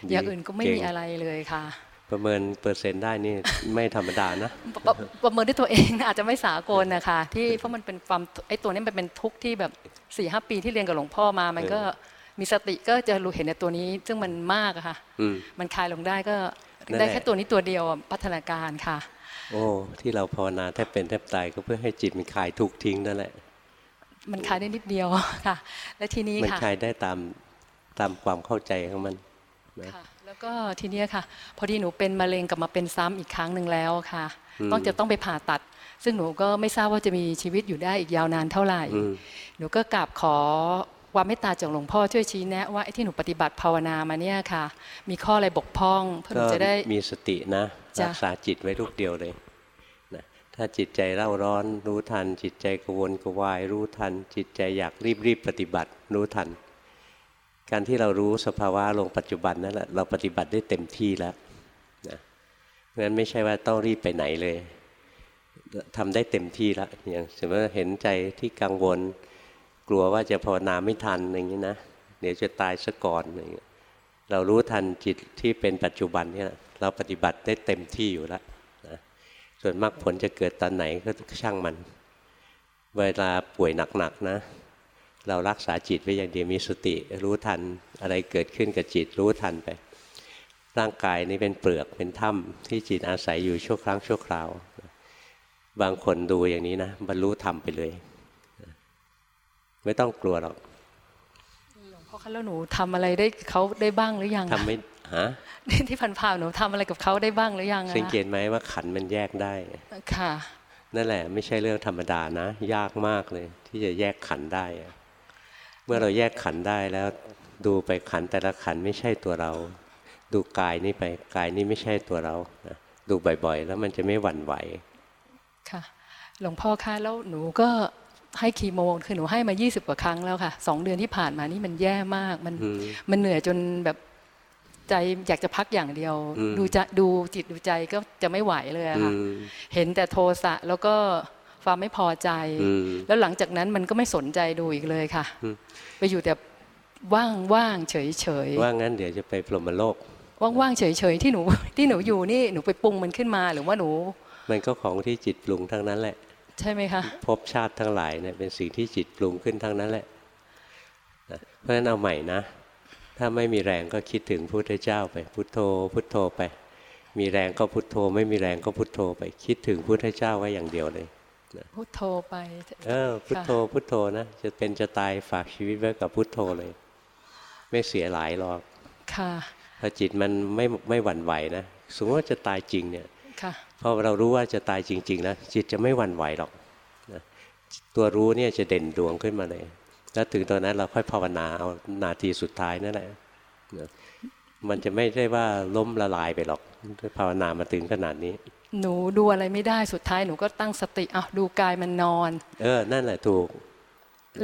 ดีอย่างอื่นก็ไม่มีเงอะไรเลยค่ะ ประเมินเปอร์เซ็นต์ได้นี่ไม่ธรรมดานะประประเมินด้วยตัวเองอาจจะไม่สากลนะคะที่เพราะมันเป็นความไอ้ตัวนี้มันเป็นทุกข์ที่แบบสี่ห้าปีที่เรียนกับหลวงพ่อมามันก็มีสติก็จะรู้เห็นในตัวนี้ ซึ่งมันมากอะค่ะอืมมันคลายลงได้ก็นั่นแหละได้แค่ตัวนี้ตัวเดียวอะพัฒนาการค่ะ โอ้ที่เราภาวนาแทบเป็นแทบตายก็เพื่อให้จิตมันคลายทุกข์ทิ้งนั่นแหละ มันคลายได้นิดเดียวค่ะ และทีนี้มันค่ะคลายได้ตามตามความเข้าใจของมันนะค่ะแล้วก็ทีเนี้ยค่ะ พอดีหนูเป็นมะเร็งกลับมาเป็นซ้ำอีกครั้งหนึ่งแล้วค่ะอืมต้องจะต้องไปผ่าตัด ซึ่งหนูก็ไม่ทราบว่าจะมีชีวิตอยู่ได้อีกยาวนานเท่าไหร่อืมหนูก็กราบขอความเมตตาจากหลวงพ่อช่วยชี้แนะว่าไอ้ที่หนูปฏิบัติภาวนามาเนี่ยค่ะ มีข้ออะไรบกพร่องเพื่อหนูก็จะได้มีสตินะจ้ะรักษาจิตไว้ลูกเดียวเลยนะ ถ้าจิตใจเร่าร้อน รู้ทัน จิตใจกวนกวาย รู้ทัน จิตใจอยากรีบรีบปฏิบัติ รู้ทัน การที่เรารู้สภาวะลงปัจจุบันนั่นแหละเราปฏิบัติได้เต็มที่แล้วนะเพราะฉะนั้นไม่ใช่ว่าต้องรีบไปไหนเลยทำได้เต็มที่แล้วอย่างสมมติว่าเห็นใจที่กังวล กลัวว่าจะภาวนาไม่ทันอย่างนี้นะเดี๋ยวจะตายซะก่อนอย่างเงี้ยเรารู้ทันจิตที่เป็นปัจจุบันนี่ยเราปฏิบัติได้เต็มที่อยู่แล้ว ส่วนมรรคผลจะเกิดตอนไหนก็ช่างมัน เวลาป่วยหนักๆนะ เรารักษาจิตไว้อย่างเดียวมีสติ รู้ทันอะไรเกิดขึ้นกับจิตรู้ทันไป ร่างกายนี้เป็นเปลือกเป็นถ้ำที่จิตอาศัยอยู่ชั่วครั้งชั่วคราว บางคนดูอย่างนี้นะบรรลุธรรมไปเลย ไม่ต้องกลัวหรอก พ่อคะแล้วหนูทำอะไรได้เขาได้บ้างหรือยังอะทำไม่ฮะที่ผ่านๆหนูทำอะไรกับเขาได้บ้างหรือยังอะสังเกตไหมว่าขันธ์มันแยกได้ค่ะ นั่นแหละ ไม่ใช่เรื่องธรรมดานะ ยากมากเลย ที่จะแยกขันธ์ได้อะเมื่อเราแยกขันธ์ได้แล้ว ดูไปขันธ์แต่ละขันธ์ไม่ใช่ตัวเรา ดูกายนี้ไปกายนี้ไม่ใช่ตัวเรานะดูบ่อยๆ แล้วมันจะไม่หวั่นไหวค่ะ หลวงพ่อคะแล้วหนูก็ ให้คีโมคือหนูให้มา 20 กว่าครั้งแล้วค่ะสองเดือนที่ผ่านมานี่มันแย่มากมันอืมมันเหนื่อยจนแบบใจอยากจะพักอย่างเดียวอืมดูจะดูจิตดูใจก็จะไม่ไหวเลยอะอืค่ะมเห็นแต่โทสะแล้วก็ความไม่พอใจอืมแล้วหลังจากนั้นมันก็ไม่สนใจดูอีกเลยค่ะอืมไปอยู่แต่ว่างว่างเฉยเฉยๆว่างั้นเดี๋ยวจะไปพรหมโลก ว่างๆเฉยๆที่หนูที่หนูอยู่นี่หนูไปปรุงมันขึ้นมาหรือว่าหนู มันก็ของที่จิตปรุงทั้งนั้นแหละ ใช่ไหมคะภพชาติทั้งหลายเนี่ยเป็นสิ่งที่จิตปรุงขึ้นทั้งนั้นแหละนะเพราะฉะนั้นเอาใหม่นะ ถ้าไม่มีแรงก็คิดถึงพระพุทธเจ้าไป พุทโธ พุทโธไป มีแรงก็พุทโธ ไม่มีแรงก็พุทโธไป คิดถึงพระพุทธเจ้าไว้อย่างเดียวเลยพุทโธไป เออ พุทโธ พุทโธนะ จะเป็นจะตายฝากชีวิตไว้กับพุทโธเลย ไม่เสียหลายหรอก ค่ะพอจิตมันไม่ไม่หวั่นไหวนะ สมมติว่าจะตายจริงเนี่ยค่ะ พอเรารู้ว่าจะตายจริงๆแล้วจิตจะไม่หวั่นไหวหรอกนะตัวรู้เนี่ยจะเด่นดวงขึ้นมาเลย แล้วถึงตอนนั้นเราค่อยภาวนาเอานาทีสุดท้ายนั่นแหละนะมันจะไม่ได้ว่าล้มละลายไปหรอกภาวนามาถึงขนาดนี้ หนูดูอะไรไม่ได้สุดท้ายหนูก็ตั้งสติอะดูกายมันนอน เออ นั่นแหละถูก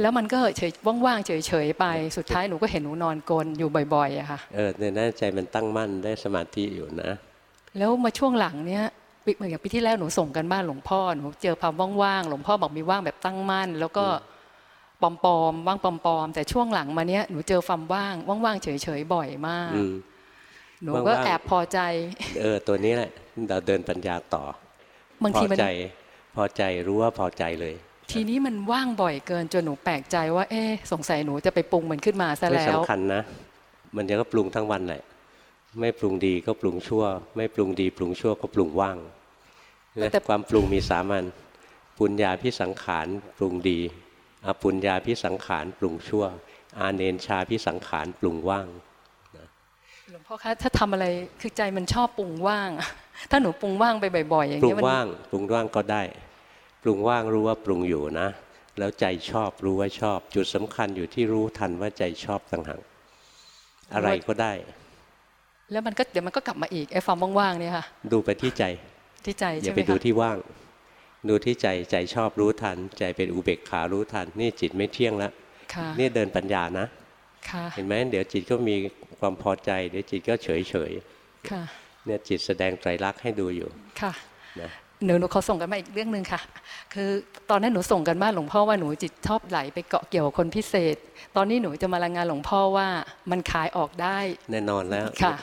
แล้วมันก็เฉยว่างๆเฉยๆไปสุดท้ายหนูก็เห็นหนูนอนกลนอยู่บ่อยๆอะค่ะเออในนั้นใจมันตั้งมั่นได้สมาธิอยู่นะ แล้วมาช่วงหลังเนี้ยปีเหมือนกับปีที่แล้วหนูส่งกันบ้านหลวงพ่อหนูเจอความว่างๆหลวงพ่อบอกมีว่างแบบตั้งมั่น แล้วก็ปอมๆว่างปอมๆแต่ช่วงหลังมาเนี้ยหนูเจอความว่างว่างๆเฉยๆบ่อยมากอืมหนูก็ว่างๆแอบพอใจ เออตัวนี้แหละเราเดินปัญญาต่อบางพทีอมันใจพอใจรู้ว่าพอใจเลย ทีนี้มันว่างบ่อยเกินจนหนูแปลกใจว่า เอ๊ะสงสัยหนูจะไปปรุงมันขึ้นมาซะไม่แล้วสำคัญนะมันจะก็ปรุงทั้งวันแหละ ไม่ปรุงดีก็ปรุงชั่ว ไม่ปรุงดีปรุงชั่วก็ปรุงว่างและความปรุงมีสามัญปุญญาพิสังขารปรุงดีอปุญญาพิสังขารปรุงชั่ว อาเนนชาพิสังขารปรุงว่างหลวงพ่อคะถ้าทำอะไรคือใจมันชอบปรุงว่างอะถ้าหนูปรุงว่างไปบ่อยๆอย่างปรุเงี้งยมันว่างปรุงว่างก็ได้ ปรุงว่างรู้ว่าปรุงอยู่นะ แล้วใจชอบรู้ว่าชอบ จุดสำคัญอยู่ที่รู้ทันว่าใจชอบต่างหากอะไรก็ได้ แล้วมันก็เดี๋ยวมันก็กลับมาอีกไอ้ความว่างๆเนี่ยค่ะ ดูไปที่ใจที่ใจอย่าใช่ไหไปมดูคะที่ว่าง ดูที่ใจใจชอบรู้ทัน ใจเป็นอุเบกขารู้ทัน นี่จิตไม่เที่ยงแล้วค่ะนี่เดินปัญญานะค่ะเห็นไหมเดี๋ยวจิตก็มีความพอใจ เดี๋ยวจิตก็เฉยเฉยค่ะๆเนี่ยจิตแสดงไตรลักษณ์ให้ดูอยู่ค่ะนะหนูหนูขอส่งกันมาอีกเรื่องหนึ่งค่ะ คือตอนนั้นหนูส่งกันบ้านหลวงพ่อว่าหนูจิตชอบไหลไปเกาะเกี่ยวกับคนพิเศษ ตอนนี้หนูจะมารายงานหลวงพ่อว่ามันคลายออกได้ แน่นอนแล้วค่ะ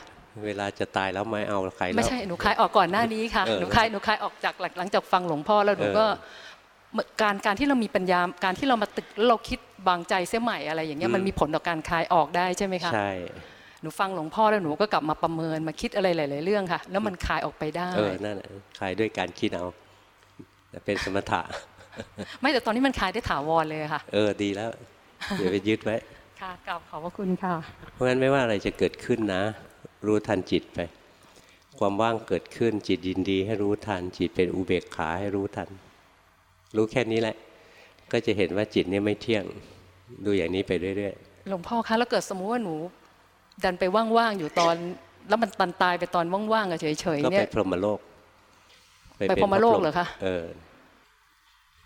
เวลาจะตายแล้วไม่เอาใครแล้วไม่ใช่หนูคลายออกก่อนหน้านี้ค่ะเออหนูคลายหนูคลายออกจากหลังหลังจากฟังหลวงพ่อแล้วหนูก็เออการการที่เรามีปัญญาการที่เรามาตึกแล้วเราคิดบางใจเสียใหม่อะไรอย่างเงี้ยอืมมันมีผลต่อการคลายออกได้ใช่ไหมคะใช่หนูฟังหลวงพ่อแล้วหนูก็กลับมาประเมินมาคิดอะไรหลาย ๆ เรื่องค่ะ แล้วมันคลายออกไปได้เออนั่นแหละคลายด้วยการคิดเอาแต่เป็นสมถะไม่แต่ตอนนี้มันคลายได้ถาวรเลยค่ะ เออดีแล้วอย่าไปยึดไว้ค่ะกลับขอบพระคุณค่ะ เพราะฉะนั้นไม่ว่าอะไรจะเกิดขึ้นนะ รู้ทันจิตไป ความว่างเกิดขึ้นจิตยินดีให้รู้ทัน จิตเป็นอุเบกขาให้รู้ทัน รู้แค่นี้แหละ ก็จะเห็นว่าจิตเนี่ยไม่เที่ยงดูอย่างนี้ไปเรื่อยหลวงพ่อคะแล้วเกิดสมมุติว่าหนู ดันไปว่างๆอยู่ตอน แล้วมันตันตายไปตอนว่างๆอะเฉยๆๆก็เนี่ไปยพรหมโลก ไปป็นพรหมโลกเหรอคะเออ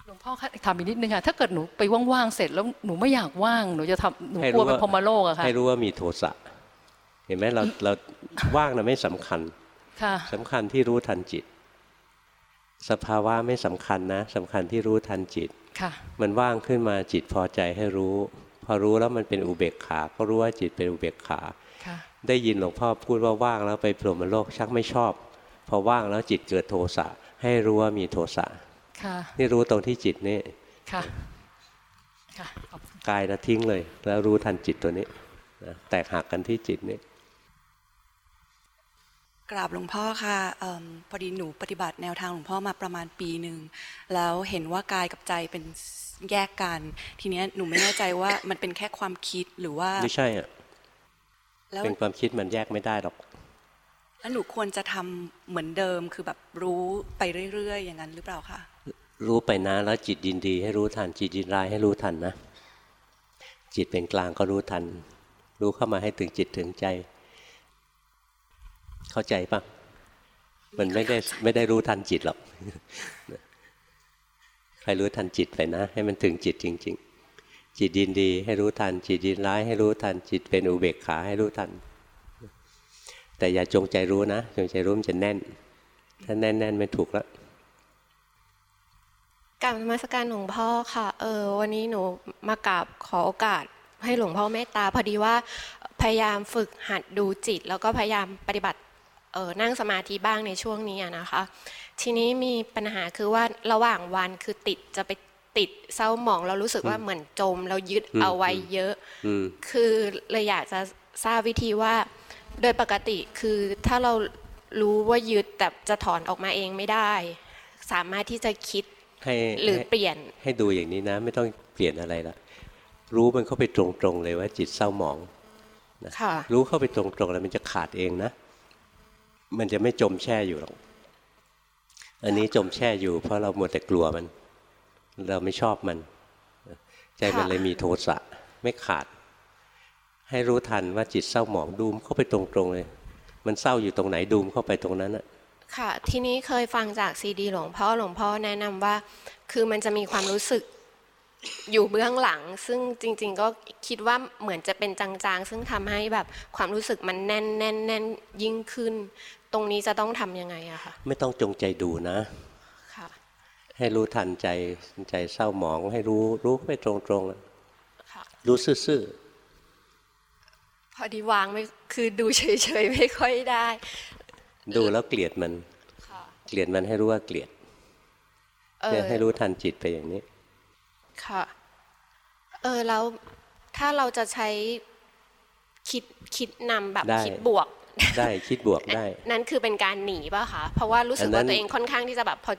หลวงพ่อคะถามอีกนิดนึงค่ะถ้าเกิดหนูไปว่างๆเสร็จแล้วหนูไม่อยากว่างหนูจะทำหนูให้กรู้ลัวเป็นว่าพรหมโลกอะค่ะให้รู้ว่ามีโทสะ เห็นไหมเราเราว่างเราไม่สำคัญค่ะสำคัญที่รู้ทันจิต สภาวะไม่สำคัญนะสำคัญที่รู้ทันจิตค่ะมันว่างขึ้นมาจิตพอใจให้รู้ พอรู้แล้วมันเป็นอุเบกขา ก็รู้ว่าจิตเป็นอุเบกขาค่ะได้ยินหลวงพ่อพูดว่าว่างแล้วไปพรหมโลกชักไม่ชอบ พอว่างแล้วจิตเกิดโทสะให้รู้ว่ามีโทสะค่ะนี่รู้ตรงที่จิตนี่ค่ะค่ะขอบคุณกายนะทิ้งเลย แล้วรู้ทันจิตตัวนี้นะแตกหักกันที่จิตนี่ กราบหลวงพ่อค่ะอมพอดีหนูปฏิบัติแนวทางหลวงพ่อมาประมาณปีหนึ่ง แล้วเห็นว่ากายกับใจเป็นแยกกัน ทีเนี้ยหนูไม่แน่ใจว่ามันเป็นแค่ความคิดหรือว่า ไม่ใช่อะแล้วเป็นความคิดมันแยกไม่ได้หรอกแล้วหนูควรจะทำเหมือนเดิมคือแบบรู้ไปเรื่อยๆ อย่างนั้นหรือเปล่าคะรู้ไปนะแล้วจิตยินดี ให้รู้ทันจิตยินร้ายให้รู้ทันนะ จิตเป็นกลางก็รู้ทัน รู้เข้ามาให้ถึงจิตถึงใจ เข้าใจปะมันไม่ได้ไม่ได้รู้ทันจิตหรอกใครรู้ทันจิตไปนะ ให้มันถึงจิตจริง ๆ จิตยินดี ให้รู้ทัน จิตยินร้าย ให้รู้ทัน จิตเป็นอุเบกขาให้รู้ทัน แต่อย่าจงใจรู้นะ จงใจรู้มันจะแน่น ถ้าแน่นแน่นไม่ถูกแล้วกราบนมัสการหลวงพ่อค่ะ เออวันนี้หนูมากราบขอโอกาสให้หลวงพ่อเมตตาพอดีว่าพยายามฝึกหัดดูจิต แล้วก็พยายามปฏิบัติเออ นั่งสมาธิบ้างในช่วงนี้อะนะคะ ทีนี้มีปัญหาคือว่าระหว่างวันคือติดจะไปติดเศร้าหมองเรารู้สึกว่าเหมือนจม เรายึดอืมเอาไว้เยอะอืมคือเลยอยากจะทราบวิธีว่า โดยปกติคือถ้าเรารู้ว่ายึดแต่จะถอนออกมาเองไม่ได้ สามารถที่จะคิดให้หรือให้เปลี่ยนให้ดูอย่างนี้นะ ไม่ต้องเปลี่ยนอะไรละรู้มันเข้าไปตรงๆเลยว่าจิตเศร้าหมองค่ะรู้เข้าไปตรงๆแล้วมันจะขาดเองนะ มันจะไม่จมแช่อยู่หรอก อันนี้จมแช่อยู่ เพราะเรามัวแต่กลัวมัน เราไม่ชอบมัน ใจมันเลยมีโทสะไม่ขาด ให้รู้ทันว่าจิตเศร้าหมองดูมเข้าไปตรงๆเลย มันเศร้าอยู่ตรงไหนดูมเข้าไปตรงนั้นอะค่ะ ทีนี้เคยฟังจากซีดีหลวงพ่อหลวงพ่อแนะนำว่า คือมันจะมีความรู้สึกอยู่เบื้องหลัง ซึ่งจริง ๆ ก็คิดว่าเหมือนจะเป็นจางๆ ซึ่งทำให้แบบความรู้สึกมันแน่นแน่นแน่นยิ่งขึ้น ตรงนี้จะต้องทำยังไงอะคะไม่ต้องจงใจดูนะค่ะให้รู้ทันใจใจเศร้าหมอง ให้รู้รู้เข้าไปตรงๆอะค่ะรู้ซื่อพอดีวางไม่คือดูเฉยๆไม่ค่อยได้ๆดูแล้วเกลียดมันค่ะเกลียดมันให้รู้ว่าเกลียดเอเนี่ยอให้รู้ทันจิตไปอย่างนี้ ค่ะ เออแล้วถ้าเราจะใช้คิดคิดนำแบบได้คิดบวก ได้คิดบวกได้ นั่นคือเป็นการหนีป่ะคะเพราะว่ารู้สึกอันนั้ว่านตัวเองค่อนข้างที่จะแบบพอ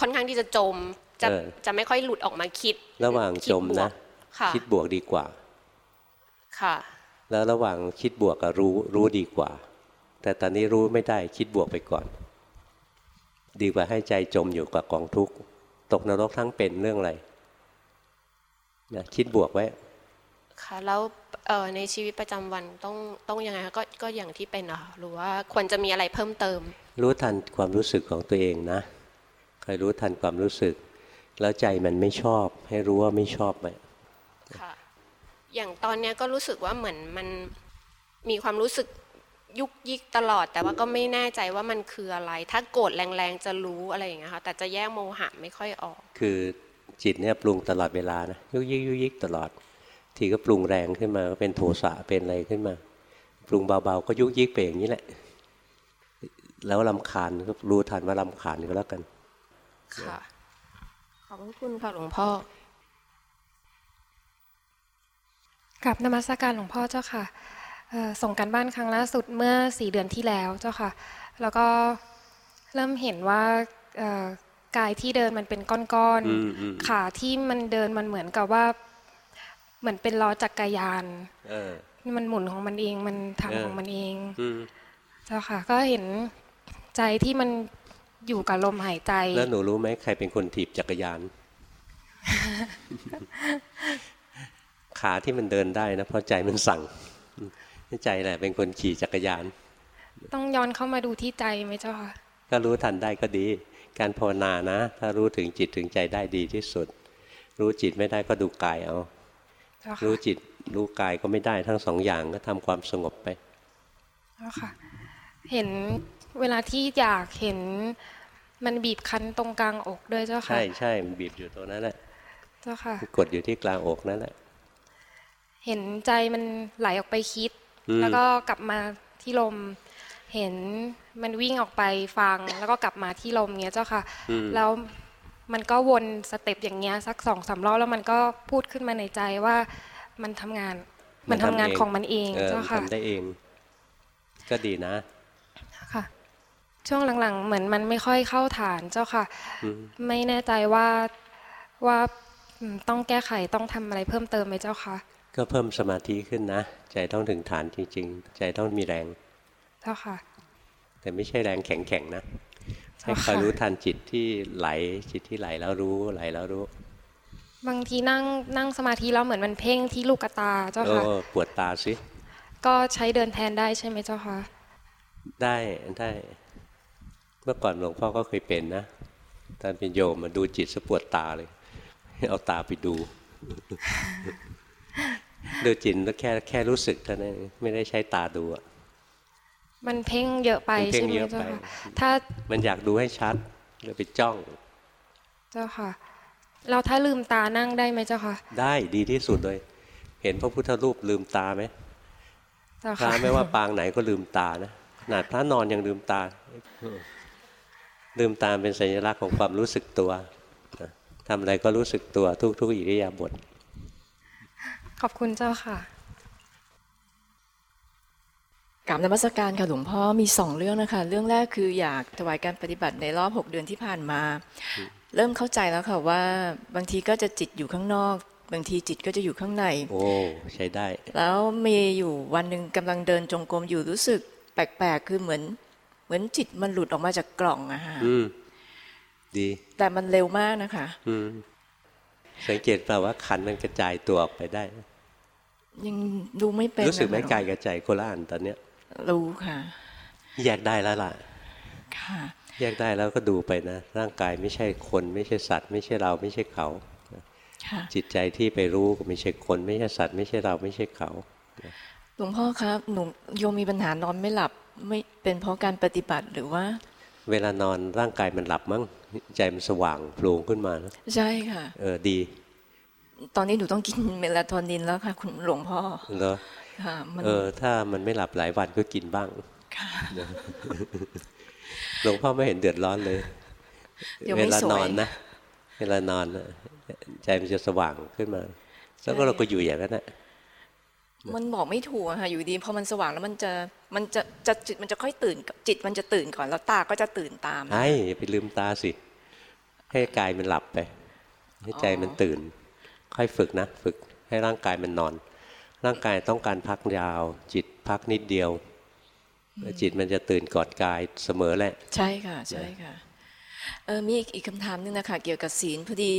ค่อนข้างที่จะจมจะเออจะไม่ค่อยหลุดออกมาคิด ระหว่างคิดจมบวกนะค่ะคิดบวกดีกว่า ค่ะ แล้วระหว่างคิดบวกกับรู้รู้ดีกว่า แต่ตอนนี้รู้ไม่ได้คิดบวกไปก่อน ดีกว่าให้ใจจมอยู่กับกองทุกข์ตกนรกทั้งเป็นเรื่องอะไรนะคิดบวกไว้ ค่ะแล้วเออ ในชีวิตประจำวันต้องต้องยังไงคะก็ก็อย่างที่เป็นอะค่ะหรือว่าควรจะมีอะไรเพิ่มเติม รู้ทันความรู้สึกของตัวเองนะคอยรู้ทันความรู้สึก แล้วใจมันไม่ชอบ ให้รู้ว่าไม่ชอบไหมค่ะอย่างตอนเนี้ยก็รู้สึกว่าเหมือนมันมีความรู้สึกยุกยิกตลอด แต่ว่าก็ไม่แน่ใจว่ามันคืออะไร ถ้าโกรธแรงๆจะรู้อะไรอย่างเงี้ยค่ะแต่จะแยกโมหะไม่ค่อยออก คือจิตเนี่ยปรุงตลอดเวลานะยุกยิกยุกยิกตลอด ทีก็ปรุงแรงขึ้นมาก็เป็นโทสะเป็นอะไรขึ้นมา ปรุงเบาๆก็ยุกยิกไปอย่างนี้แหละ แล้วลำคาญก็รู้ทันว่าลำคาญก็แล้วกัน ค่ะ ขอบพระคุณค่ะหลวงพ่อกับนมัสการหลวงพ่อเจ้าค่ะเอ่อส่งการบ้านครั้งล่าสุดเมื่อสี่เดือนที่แล้วเจ้าค่ะ แล้วก็เริ่มเห็นว่าเอ่อกายที่เดินมันเป็นก้อนอืมอืมๆขาที่มันเดินมันเหมือนกับว่า เหมือนเป็นล้อจักรยานเออมันหมุนของมันเองมันเออทำของมันเองอืมเจ้าค่ะ ก็เห็นใจที่มันอยู่กับลมหายใจ แล้วหนูรู้ไหมใครเป็นคนถีบจักรยาน ขาที่มันเดินได้นะเพราะใจมันสั่งอืมใจแหละเป็นคนขี่จักรยาน ต้องย้อนเข้ามาดูที่ใจไหมเจ้าค่ะก็รู้ทันได้ก็ดี การภาวนานะ ถ้ารู้ถึงจิตถึงใจได้ดีที่สุด รู้จิตไม่ได้ก็ดูกายเอาเจ้าค่ะ รู้จิตรู้กายก็ไม่ได้ทั้งสองอย่างก็ทำความสงบไปเจ้าค่ะ เห็นเวลาที่อยากเห็นมันบีบคั้นตรงกลางอกด้วยเจ้าค่ะ ใช่ใช่มันบีบอยู่ตรงนั้นแหละ เจ้าค่ะ กดอยู่ที่กลางอกนั่นแหละ เห็นใจมันไหลออกไปคิดอืมแล้วก็กลับมาที่ลม เห็นมันวิ่งออกไปฟัง แล้วก็กลับมาที่ลมเงี้ยเจ้าค่ะอืมแล้ว มันก็วน step อย่างเงี้ยสักสองสามรอบแล้วมันก็พูดขึ้นมาในใจว่ามันทำงาน มันทำงานของมันเองเออเจ้ามันค่ะทำได้เอง ก็ดีนะค่ะ ช่วงหลังๆ เหมือนมันไม่ค่อยเข้าฐานเจ้าค่ะอืมไม่แน่ใจว่าว่าอืมต้องแก้ไขต้องทำอะไรเพิ่มเติมไหมเจ้าคะก็เพิ่มสมาธิขึ้นนะ ใจต้องถึงฐานจริง ๆ ใจต้องมีแรง เจ้าค่ะ แต่ไม่ใช่แรงแข็งๆนะเจ้า ให้คอยค่ะรู้ทันจิตที่ไหลจิตที่ไหลแล้วรู้ไหลแล้วรู้ บางทีนั่งนั่งสมาธิแล้วเหมือนมันเพ่งที่ลูกตาเจ้าโอ้ค่ะปวดตาสิก็ใช้เดินแทนได้ใช่ไหมเจ้าคะได้ได้เมื่อก่อนหลวงพ่อก็เคยเป็นนะตอนเป็นโยมมาดูจิตสะปวดตาเลยเอาตาไปดู ดูจิตแล้วแค่แค่รู้สึกเท่านั้นเองไม่ได้ใช้ตาดูอะ มันเพ่งเยอะไปมันเพ่งใช่ไหมเยอะเจ้าไปค่ะถ้ามันอยากดูให้ชัดเลยไปจ้อง เจ้าค่ะ เราถ้าลืมตานั่งได้ไหมเจ้าค่ะ ได้ดีที่สุดเลย เห็นพระพุทธรูปลืมตาไหมเจ้าพระค่ะไม่ว่าปางไหนก็ลืมตานะขนาดพระนอนยังลืมตา ลืมตามเป็นสัญลักษณ์ของความรู้สึกตัวนะทำอะไรก็รู้สึกตัวทุกๆอิริยาบถขอบคุณเจ้าค่ะ กรา บนมัสการค่ะหลวงพ่อมีสองเรื่องนะคะ เรื่องแรกคืออยากถวายการปฏิบัติในรอบหกเดือนที่ผ่านมา เริ่มเข้าใจแล้วค่ะว่าบางทีก็จะจิตอยู่ข้างนอก บางทีจิตก็จะอยู่ข้างใน โอ้ใช้ได้ แล้วมีอยู่วันหนึ่งกำลังเดินจงกรมอยู่รู้สึกแปลกๆคือเหมือน เหมือนจิตมันหลุดออกมาจากกล่องอะฮะอืมดี แต่มันเร็วมากนะคะ อืมสังเกตเปล่าว่าขันมันกระจายตัวออกไปได้ยังดูไม่เป็นรู้สึกไหมนะคะกายกับใจโคนละอันตอนเนี้ย รู้ค่ะ แยกได้แล้วล่ะ ค่ะแยกได้แล้วก็ดูไปนะ ร่างกายไม่ใช่คนไม่ใช่สัตว์ ไม่ใช่เราไม่ใช่เขาค่ะจิตใจที่ไปรู้ก็ไม่ใช่คนไม่ใช่สัตว์ ไม่ใช่เราไม่ใช่เขาหลวงพ่อครับหนูโยมมีปัญหานอนไม่หลับไม่เป็นเพราะการปฏิบัติหรือว่า เวลานอนร่างกายมันหลับมั้งใจมันสว่างโปร่งขึ้นมานะใช่ค่ะ เออดี ตอนนี้หนูต้องกินเมลาโทนินแล้วค่ะ คุณหลวงพ่อเหรอค่ะมัน เออ ถ้ามันไม่หลับหลายวันก็กินบ้างค่ะหลวงพ่อไม่เห็นเดือดร้อนเลยเดี๋ยวเวไม่ลาสวยนอนนะเวลานอนน่ะใจมันจะสว่างขึ้นมา แล้วก็เราก็อยู่อย่างนั้นแหละมันบอกไม่ถูกอะค่ะอยู่ดีพอมันสว่างแล้วมันจะมันจะจะจิตมันจะค่อยตื่นจิตมันจะตื่นก่อนแล้วตาก็จะตื่นตามไอ้อย่าไปลืมตาสิ ให้กายมันหลับไป ให้ใจมันตื่น ค่อยฝึกนะ ฝึกให้ร่างกายมันนอน ร่างกายต้องการพักยาว จิตพักนิดเดียวแล้วจิตมันจะตื่นก่อนกายเสมอแหละ ใช่ค่ะ ใช่ค่ะเออมีอีกอีกคำถามหนึงนะคะเกี่ยวกับศีลพอดี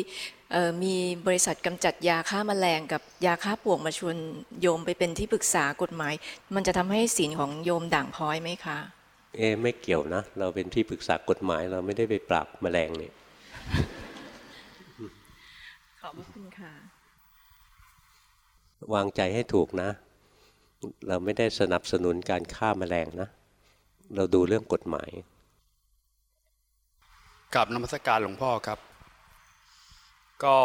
เออมีบริษัทกำจัดยาฆ่าแมลงกับยาฆ่าปลวกมาชวนโยมไปเป็นที่ปรึกษากฎหมาย มันจะทำให้ศีลของโยมด่างพร้อยไหมคะเอ๊ะไม่เกี่ยวนะ เราเป็นที่ปรึกษากฎหมายเราไม่ได้ไปปราบแมลงนี่ขอบคุณค่ะ วางใจให้ถูกนะ เราไม่ได้สนับสนุนการฆ่าแมลงนะ เราดูเรื่องกฎหมายกับนมัสการหลวงพ่อครับ ก็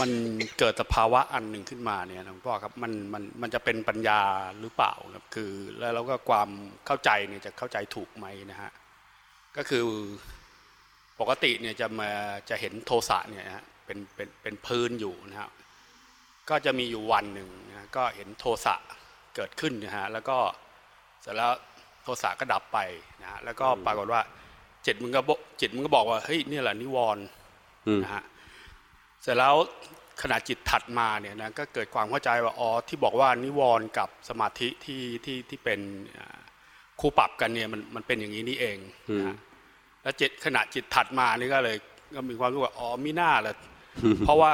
มันเกิดสภาวะอันหนึ่งขึ้นมาเนี่ยหลวงพ่อครับมันมันมันจะเป็นปัญญาหรือเปล่าครับคือแล้วแล้วก็ความเข้าใจเนี่ยจะเข้าใจถูกไหมนะฮะก็คือปกติเนี่ยจะมาจะเห็นโทสะเนี่ยฮะเป็นเป็นเป็นพื้นอยู่นะฮะ ก็จะมีอยู่วันหนึ่งนะก็เห็นโทสะเกิดขึ้นนะฮะแล้วก็เสร็จแล้วโทสะก็ดับไปนะฮะแล้วก็ปรากฏว่าจิตมึงก็บอกจิตมึงก็บอกว่าเฮ้ยเนี่ยแหละนิวรณ์อืมนะฮะเสร็จแล้วขณะจิตถัดมาเนี่ยนะก็เกิดความเข้าใจว่าอ๋อที่บอกว่านิวรณ์กับสมาธิที่ที่ที่เป็นอ่าคู่ปรับกันเนี่ยมันมันเป็นอย่างนี้นี่เองนะฮะแล้วจิตขณะจิตถัดมานี่ก็เลยก็มีความรู้ว่าอ๋อมิน่าแหละเพราะว่า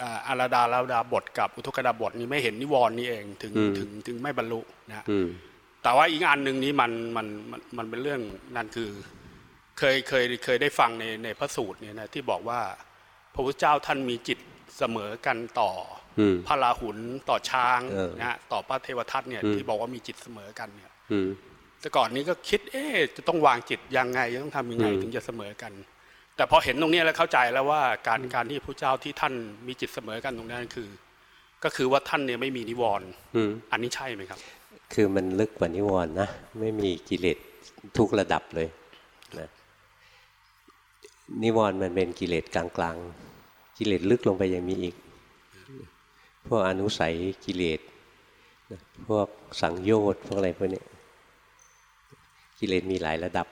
อ่าอาราดาลาดาบทกับอุทกดาบทนี่ไม่เห็นนิวรณ์นี่เองถึงอืมถึงถึงไม่บรรลุนะฮะอืมแต่ว่าอีกอันหนึ่งนี้มันมันมันมันเป็นเรื่องนั่นคือเคยเคยเคยได้ฟังในในพระสูตรเนี่ยนะที่บอกว่าพระพุทธเจ้าท่านมีจิตเสมอกันต่ออมพระราหุลต่อช้างเออนะฮะต่อพระเทวทัตเนี่ยอืมที่บอกว่ามีจิตเสมอกันเนี่ยอืมแต่ก่อนนี้ก็คิด เอ๊ะจะต้องวางจิตยังไงจะต้องทำยังไงอืมถึงจะเสมอกัน แต่พอเห็นตรงเนี้ยแล้วเข้าใจแล้วว่าการการที่พระเจ้าที่ท่านมีจิตเสมอกันตรงนั้นคือ ก็คือว่าท่านเนี่ยไม่มีนิวรณ์อืมอันนี้ใช่ไหมครับ คือมันลึกกว่านิวรณ์นะไม่มีกิเลสทุกระดับเลยนะนิวรณ์มันเป็นกิเลสกลางๆ กิเลสลึกลงไปยังมีอีก พวกอนุสัยกิเลสนะพวกสังโยชน์พวกอะไรพวกนี้กิเลสมีหลายระดับ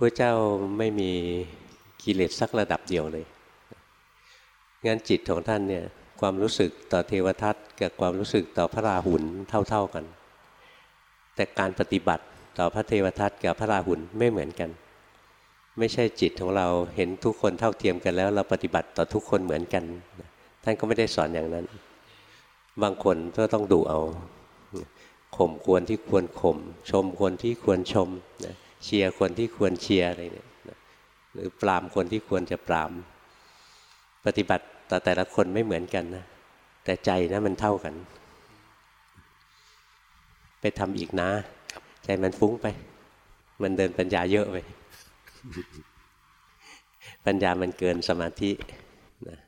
พระเจ้าไม่มีกิเลสสักระดับเดียวเลย งั้นจิตของท่านเนี่ยความรู้สึกต่อเทวทัตกับความรู้สึกต่อพระราหุลเท่า ๆกัน แต่การปฏิบัติต่อพระเทวทัตกับพระราหุลไม่เหมือนกัน ไม่ใช่จิตของเราเห็นทุกคนเท่าเทียมกันแล้ว เราปฏิบัติต่อทุกคนเหมือนกัน ท่านก็ไม่ได้สอนอย่างนั้น บางคนก็ต้องดูเอาข่มควรที่ควรข่มชมคนที่ควรชมนะ เชียร์คนที่ควรเชียร์อะไรเนี่ยหรือปรามคนที่ควรจะปราม ปฏิบัติต่อแต่ละคนไม่เหมือนกันนะแต่ใจนะมันเท่ากัน ไปทำอีกนะ ใจมันฟุ้งไป มันเดินปัญญาเยอะไปปัญญามันเกินสมาธินะ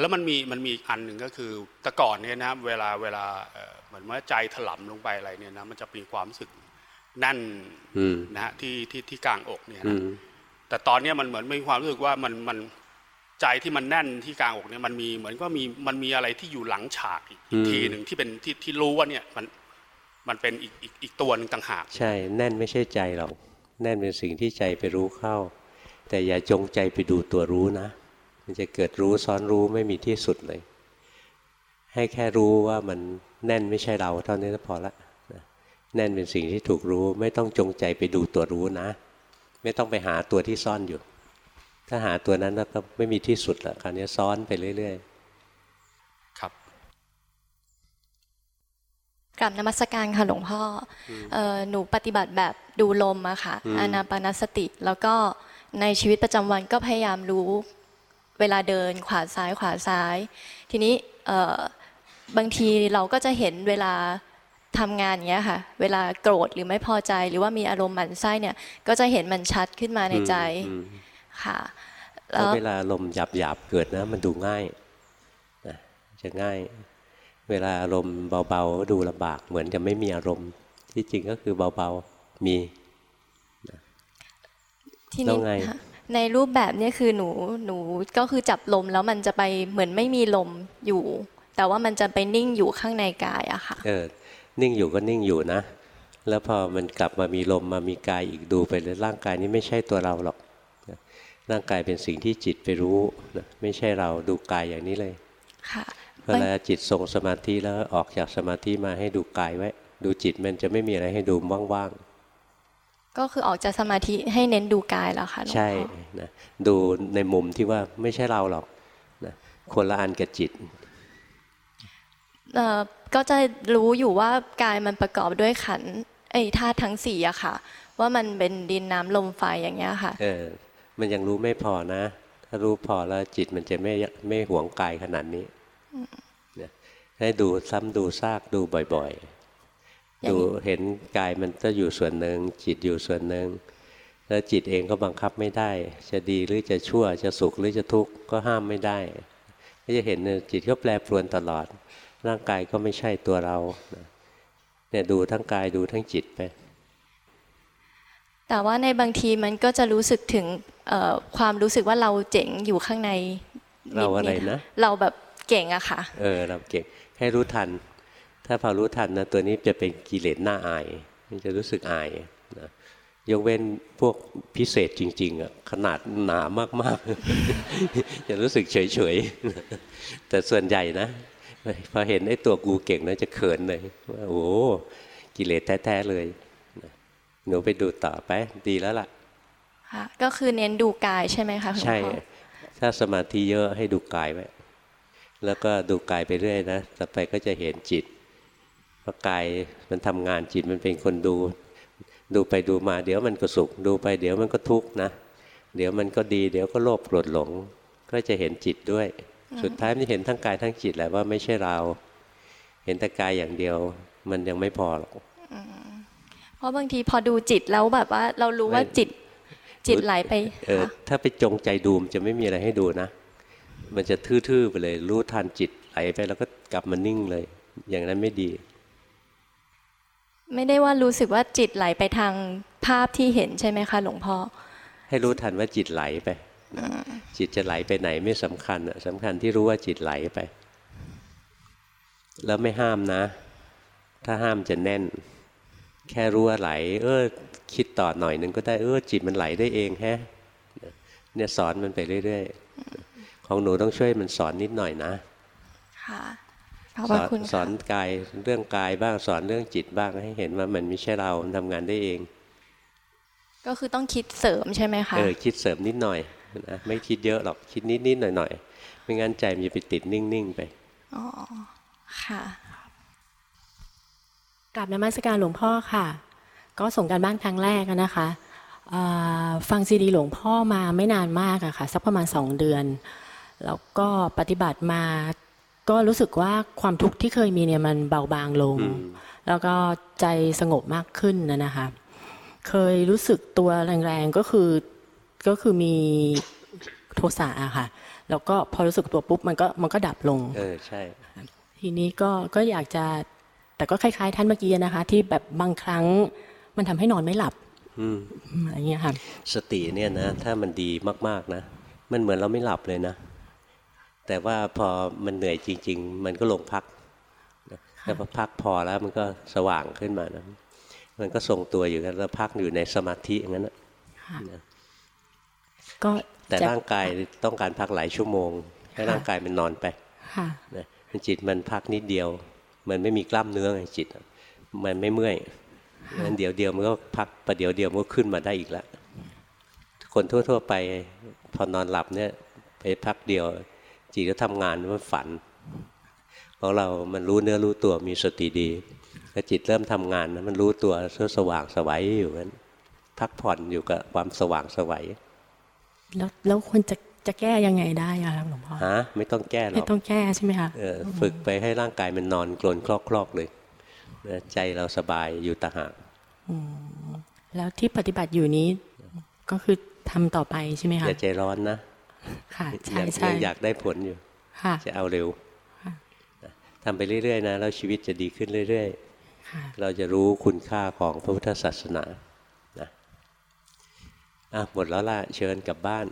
แล้วมันมีมันมีอีกอันหนึ่งก็คือแต่ก่อนเนี่ยนะเวลาเวลาเอ่อเหมือนว่าใจถลำลงไปอะไรเนี่ยนะมันจะมีความรู้สึก แน่นอืมนะฮะที่ที่ที่กลางอกเนี่ยอืนะมแต่ตอนเนี้ยมันเหมือนมีความรู้สึกว่ามันมันใจที่มันแน่นที่กลางอกเนี่ยมันมีเหมือนก็มีมันมีอะไรที่อยู่หลังฉากอีกอีกทีหนึ่งที่เป็นที่ที่รู้ว่าเนี่ยมันมันเป็นอีกอีกอีกตัวหนึ่งต่างหากใช่ แน่นไม่ใช่ใจหรอกแน่นเป็นสิ่งที่ใจไปรู้เข้า แต่อย่าจงใจไปดูตัวรู้นะ มันจะเกิดรู้ซ้อนรู้ไม่มีที่สุดเลย ให้แค่รู้ว่ามันแน่นไม่ใช่เราเท่านี้ก็พอละ นะแน่นเป็นสิ่งที่ถูกรู้ ไม่ต้องจงใจไปดูตัวรู้นะ ไม่ต้องไปหาตัวที่ซ่อนอยู่ ถ้าหาตัวนั้นแล้วก็ไม่มีที่สุดละคราวนี้ซ้อนไปเรื่อยครับกลับนมัสการค่ะหลวงพ่อเอ่อหนูปฏิบัติแบบดูลมอะค่ะอืมอานาปานสติ แล้วก็ในชีวิตประจำวันก็พยายามรู้เวลาเดินขวาซ้ายขวาซ้าย ทีนี้เอ่อบางทีเราก็จะเห็นเวลา ทำงานเงี้ยค่ะ เวลาโกรธหรือไม่พอใจหรือว่ามีอารมณ์หมั่นไส้เนี่ย ก็จะเห็นมันชัดขึ้นมาๆในใจอืมค่ะแล้แล้ววเวลาลมหยาบหยาบๆเกิดนะ มันดูง่ายนะจะง่าย เวลาอารมณ์เบาๆดูลำบาก เหมือนจะไม่มีอารมณ์ ที่จริงก็คือเบาๆมีทีแล้นี้วไงค่ะในรูปแบบเนี้คือหนูหนูก็คือจับลมแล้วมันจะไปเหมือนไม่มีลมอยู่ แต่ว่ามันจะไปนิ่งอยู่ข้างในกายอะค่ะเออ นิ่งอยู่ก็นิ่งอยู่นะ แล้วพอมันกลับมามีลมมามีกายอีกดูไปเลยร่างกายนี้ไม่ใช่ตัวเราหรอกนะร่างกายเป็นสิ่งที่จิตไปรู้นะไม่ใช่เราดูกายอย่างนี้เลยค่ะเวลาจิตทรงสมาธิแล้วออกจากสมาธิมาให้ดูกายไว้ ดูจิตมันจะไม่มีอะไรให้ดูว่างๆก็คือออกจากสมาธิให้เน้นดูกายแล้วค่ะหลวงพ่อใช่นะดูในมุมที่ว่าไม่ใช่เราหรอกนะคนละอันกับจิตเอ่อ ก็จะรู้อยู่ว่ากายมันประกอบด้วยขันธ์ไอ้ธาตุทั้งสี่อะค่ะ ว่ามันเป็นดินน้ำลมไฟอย่างเงี้ยค่ะ เออ มันยังรู้ไม่พอนะ ถ้ารู้พอแล้วจิตมันจะไม่ไม่หวงกายขนาดนี้นะให้ดูซ้ำดูซากดูบ่อยอย่างนี้ๆดูเห็นกายมันก็อยู่ส่วนหนึ่งจิตอยู่ส่วนหนึ่งแล้วจิตเองก็บังคับไม่ได้ จะดีหรือจะชั่วจะสุขหรือจะทุกข์ก็ห้ามไม่ได้ก็จะเห็นเนี่ยจิตก็แปรปรวนตลอด ร่างกายก็ไม่ใช่ตัวเรานะเนี่ยดูทั้งกายดูทั้งจิตไปแต่ว่าในบางทีมันก็จะรู้สึกถึงเอ่อความรู้สึกว่าเราเจ๋งอยู่ข้างในเราอะไรดๆนะเราแบบเก่งอะค่ะ เออเราเก่งให้รู้ทัน ถ้าพอรู้ทันนะตัวนี้จะเป็นกิเลสหน้าอาย มันจะรู้สึกอายนะยกเว้นพวกพิเศษจริง ๆอะขนาดหนามากๆจะรู้สึกเฉยๆแต่ส่วนใหญ่นะ พอเห็นไอ้ตัวกูเก่งนะจะเขินเลยว่าโอ้โหกิเลสแท้ๆเลยนะหนูไปดูต่อไปดีแล้วล่ะค่ะก็คือเน้นดูกายใช่ไหมคะคุณใช่พ่อถ้าสมาธิเยอะให้ดูกายไว้แล้วก็ดูกายไปเรื่อยนะต่อไปก็จะเห็นจิตเพราะกายมันทำงานจิตมันเป็นคนดู ดูไปดูมา เดี๋ยวมันก็สุข ดูไปเดี๋ยวมันก็ทุกข์นะ เดี๋ยวมันก็ดี เดี๋ยวก็โลภโกรธหลง ก็จะเห็นจิตด้วย สุดท้ายมันจะเห็นทั้งกายทั้งจิตแหละว่าไม่ใช่เรา เห็นแต่กายอย่างเดียว มันยังไม่พอหรอกเพราะบางทีพอดูจิตแล้วแบบว่า เรารู้ว่าไม่จิตจิตไหลไปเออค่ะถ้าไปจงใจดูมันจะไม่มีอะไรให้ดูนะ มันจะทื่อๆไปเลย รู้ทันจิตไหลไปแล้วก็กลับมานิ่งเลย อย่างนั้นไม่ดี ไม่ได้ว่ารู้สึกว่าจิตไหลไปทางภาพที่เห็นใช่ไหมคะ หลวงพ่อให้รู้ทันว่าจิตไหลไป จิตจะไหลไปไหนไม่สำคัญอะสำคัญที่รู้ว่าจิตไหลไป แล้วไม่ห้ามนะ ถ้าห้ามจะแน่น แค่รู้ว่าไหล เออ คิดต่อหน่อยหนึ่งก็ได้เออจิตมันไหลได้เองแฮะเนี่ยสอนมันไปเรื่อยๆ ของหนูต้องช่วยมันสอนนิดหน่อยนะ ค่ะขอบสพระอนคุณสอนกายเรื่องกายบ้างสอนเรื่องจิตบ้างให้เห็นว่ามันไม่ใช่เรามันทำงานได้เอง ก็คือต้องคิดเสริมใช่ไหมคะเออคิดเสริมนิดหน่อย นะไม่คิดเยอะหรอกคิดนิดนิดหน่อยหน่อยๆไม่งั้นใจมันจะไปติดนิ่งๆไปอ๋อค่ะกลับนมัสการหลวงพ่อค่ะ ก็ส่งการบ้านครั้งแรกอะนะคะอ่าฟังซีดีหลวงพ่อมาไม่นานมากอะค่ะสักประมาณสองเดือน แล้วก็ปฏิบัติมาก็รู้สึกว่าความทุกข์ที่เคยมีเนี่ยมันเบาบางลงอืมแล้วก็ใจสงบมากขึ้นนะนะคะ เคยรู้สึกตัวแรงๆก็คือ ก็คือมีโทสะอะค่ะ แล้วก็พอรู้สึกตัวปุ๊บมันก็มันก็ดับลง เออใช่ ทีนี้ก็ก็อยากจะ แต่ก็คล้ายๆ ท่านเมื่อกี้นะคะ ที่แบบบางครั้งมันทำให้นอนไม่หลับอืมอะไรเงี้ยค่ะ สติเนี่ยนะ ถ้ามันดีมากๆนะ มันเหมือนเราไม่หลับเลยนะ แต่ว่าพอมันเหนื่อยจริง ๆ มันก็ลงพักนะแล้วพอพักพอแล้วมันก็สว่างขึ้นมานะ มันก็ทรงตัวอยู่กันแล้วพักอยู่ในสมาธิอย่างนั้นนะค่ะนะ ก็แต่จะร่างกายต้องการพักหลายชั่วโมง ให้ค่ะร่างกายมันนอนไปค่ะนะจิตมันพักนิดเดียว มันไม่มีกล้ามเนื้อไงจิตอะมันไม่เมื่อยงั้นเดี๋ยวเดียวมันก็พักประเดี๋ยวเดียวมันก็ขึ้นมาได้อีกแล้วคนทั่ว ๆ ไปพอนอนหลับเนี่ยไปพักเดียว จิตก็ทำงานมันฝันของเรา มันรู้เนื้อรู้ตัวมีสติดีถ้าจิตเริ่มทำงานนะมันรู้ตัวสว่างสวัยอยู่นั้นพักผ่อนอยู่กับความสว่างสวัย แล้วแล้วควรจะจะแก้ยังไงได้อะครับหลวงพ่อฮะไม่ต้องแก้หรไม่อกต้องแก้ใช่ไหมคะเออฝึกไปให้ร่างกายมันนอนกลนคลอกๆเลยนะใจเราสบายอยู่ต่างหากอืมแล้วที่ปฏิบัติอยู่นี้ก็คือทำต่อไปใช่ไหมอคะย่าใจร้อนนะค่ะอใช่ยากใช่ยังอยากได้ผลอยู่ค่ะจะเอาเร็วค่ะนะทำไปเรื่อยๆนะแล้วชีวิตจะดีขึ้นเรื่อยค่ะๆเราจะรู้คุณค่าของพระพุทธศาสนานะ อะหมดแล้วล่ะเชิญกลับบ้าน